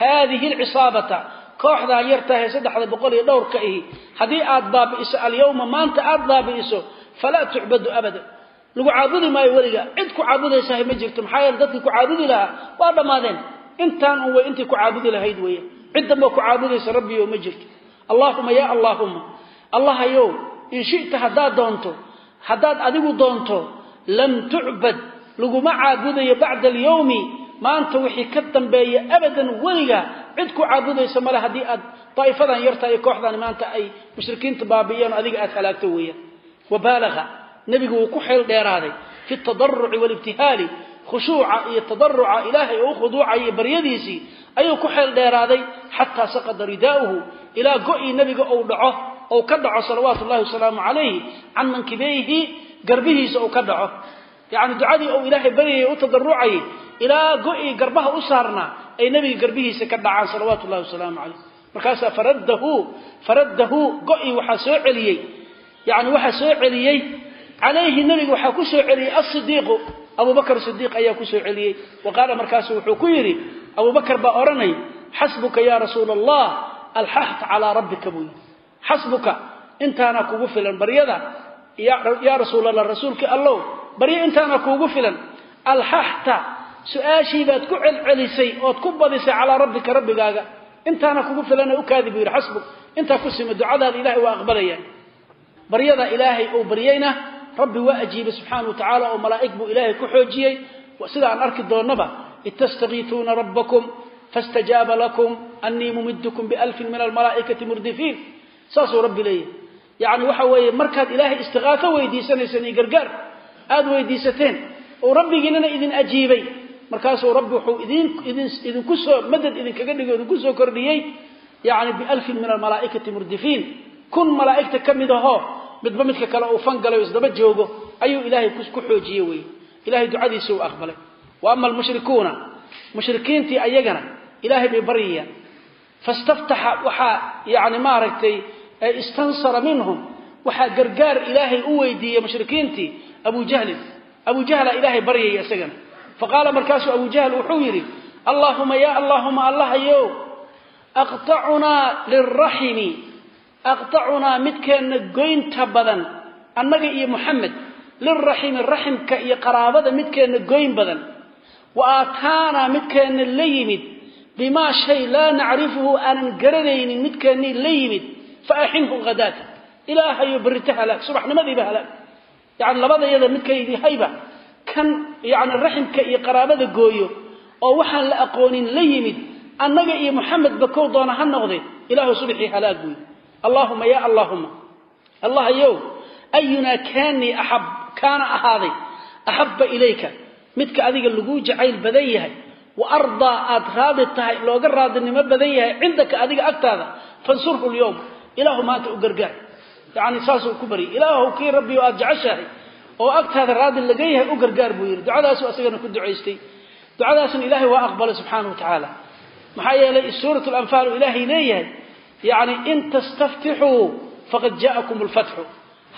haadihi alcisaabata kooxdaan yartahay saddexda boqol iyo dhowrka ihi haddii aad baabi'iso alyawma maanta aad baabi'iso falaa tucbadu abada. Lagu caabudi maayo weliga cid ku caabudaysahay ma jirto maxaa yeele dadkii ku caabudi lahaa waa dhammaadeen. Intaan un way intii ku caabudi lahayd weya cid damboo ku caabudaysa rabbiyo ma jirto. Allaahuma ya allaahuma allahayow in shita haddaad doonto haddaad adigu doonto lam tucbad laguma caabudayo bacda alyawmi maanta wixii ka dambeeya abadan weliga cid ku caabudaysa male haddii aad daa'ifadan yarta iyo kooxdan maanta ay mushrikiinta baabi'iyeen adiga aad halaagto weeyaan. Wabaalaga nebigu wuu ku xeel dheeraaday fi tadaruci walibtihaali khushuuca iyo tadaruca ilaahay oo u khuduucaya baryadiisii ayuu ku xeel dheeraaday xataa saqada ridaa'uhu ilaa go-ii nebiga uu dhaco ou ka dhaco salawaatu llahi wasalaamu calayhi can mankibeyhi garbihiisa uu ka dhaco. Yacni ducadii uu ilaahay baryayay u tadarucayay ilaa go-ii garbaha u saarnaa ay nebiga garbihiisa ka dhacaan salawaatu llahi wasalaamu calayh markaasaa faraddahu faraddahu go-ii waxaa soo celiyey. Yani waxaa soo celiyey calayhi nebiga waxaa ku soo celiyey asidiiqu abubakr sidiiq ayaa ku soo celiyey. Wa qaala markaasu wuxuu ku yidhi abubakar baa odhanay xasbuka ya rasuula allah alxaxta calaa rabbika buu yidhi xasbuka intaana kugu filan baryada. Yaa rasuulallah rasuulkii allow baryo intaana kuugu filan. Alxaxta su'aashii baad ku celcelisay ood ku badisay calaa rabbika rabbigaaga. Intaana kugu filan u kaadi buu yidhi xasbuk intaa ku sima ducadaada ilahay waa aqbalayaan. Baryada ilaahay uu baryeyna rabbi waa ajiibay subxaana wa tacaala oo malaa'ig buu ilaahay ku xoojiyey. Sida arki doonnaba id rabbakum faاstajaaba lakum anii mumidkum bialfin min almalaa'ikati murdifiin saasuu rabbi leeyahy yacni waxa weeye markaad ilaahay istiqaaso weydiisanayseen iyo gargaar aada weydiisateen oo rabbigiinana idin ajiibay. Markaasuu rabbi wuxuu idin idin idinku soo madad idinkaga dhigo idinku soo kordhiyey. Yacni bialfin min almalaa'ikati murdifiin. Kun malaa'igta ka mid ahoo midba midka kale uu fangalay o isdaba joogo ayuu ilaahay ku xoojiye weye ilahay ducadiisa uu aqbalay. Wa ama almushrikuuna mushrikiintii ayagana ilaahay bay baryayaan. Fastaftaxa waxaa yani maaragtay istansara minhum. Waxaa gargaar ilaahay u weydiiyey mushrikiintii abu jahlin abu jahla ilaahay baryaya isagana faqaala markaasuu abu jahl wuxuu yidhi allaahuma ya allaahuma allahayow aqtacunaa lilraximi aqtacunaa midkeenna goynta badan annaga iyo muxamed lilraximi raximka iyo qaraabada midkeenna goyn badan. Wa aataanaa midkeenna la yimid bimaa shay laa nacrifuhu aanan garanaynin midkeennii la yimid fa axinhu hadaata ilaahayo berrito halaag subaxnimadiiba halaag yacni labadayada midkaydihayba kan yacni raximka iyo qaraabada gooyo oo waxaan la aqoonin la yimid annaga iyo muxamedba kow doona ha noqde ilaahu subaxii halaag buy allaahuma ya allaahuma allahayow ayunaa kaanii axab kaana ahaaday axabba ilayka midka adiga laguu jacayl badan yahay wa ardaa aad raadi tahay looga raadinimo badan yahay cindaka adiga agtaada ilaahu maanta u gargaar. Yacni saasuu ku baryay ilaahu kii rabbiyo aad jeceshahay oo agtaada raadi laga yahay u gargaar buu yidhi. Ducadaasuu asagana ku ducaystay. Ducadaasna ilaahay waa aqbalay subxaana wa tacaala. Maxaa yeelay suurat lanfaal ilaahay leeyahay yacni in tastaftixuu faqad jaa'akum alfatxu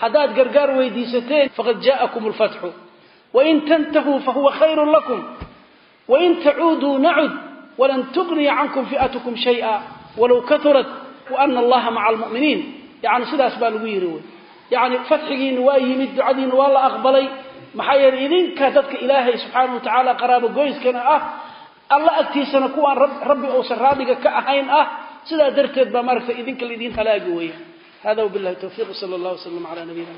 haddaad gargaar weydiisateen faqad jaa'akum alfatxu wain tantahuu fahuwa khayrun lakum. Wain tacuuduu nacud. Walan tugniya cankum fi'atukum shay'a walow kaurat waana allaha maca almu'miniin yacni sidaas baa lagu yidhi wey yacni fatxigiina waa yimid ducadiina waa la aqbalay maxaa yeelay idinka dadka ilaahay subxaana wa tacaala qaraabo goyskana ah alla agtiisana kuwaan rabbi uusan raadiga ka ahayn ah sidaa darteed baa maaragtay idinka laydin halaagi weya hada wabillahi tawfiiq sala allah wasalam cala nabiyina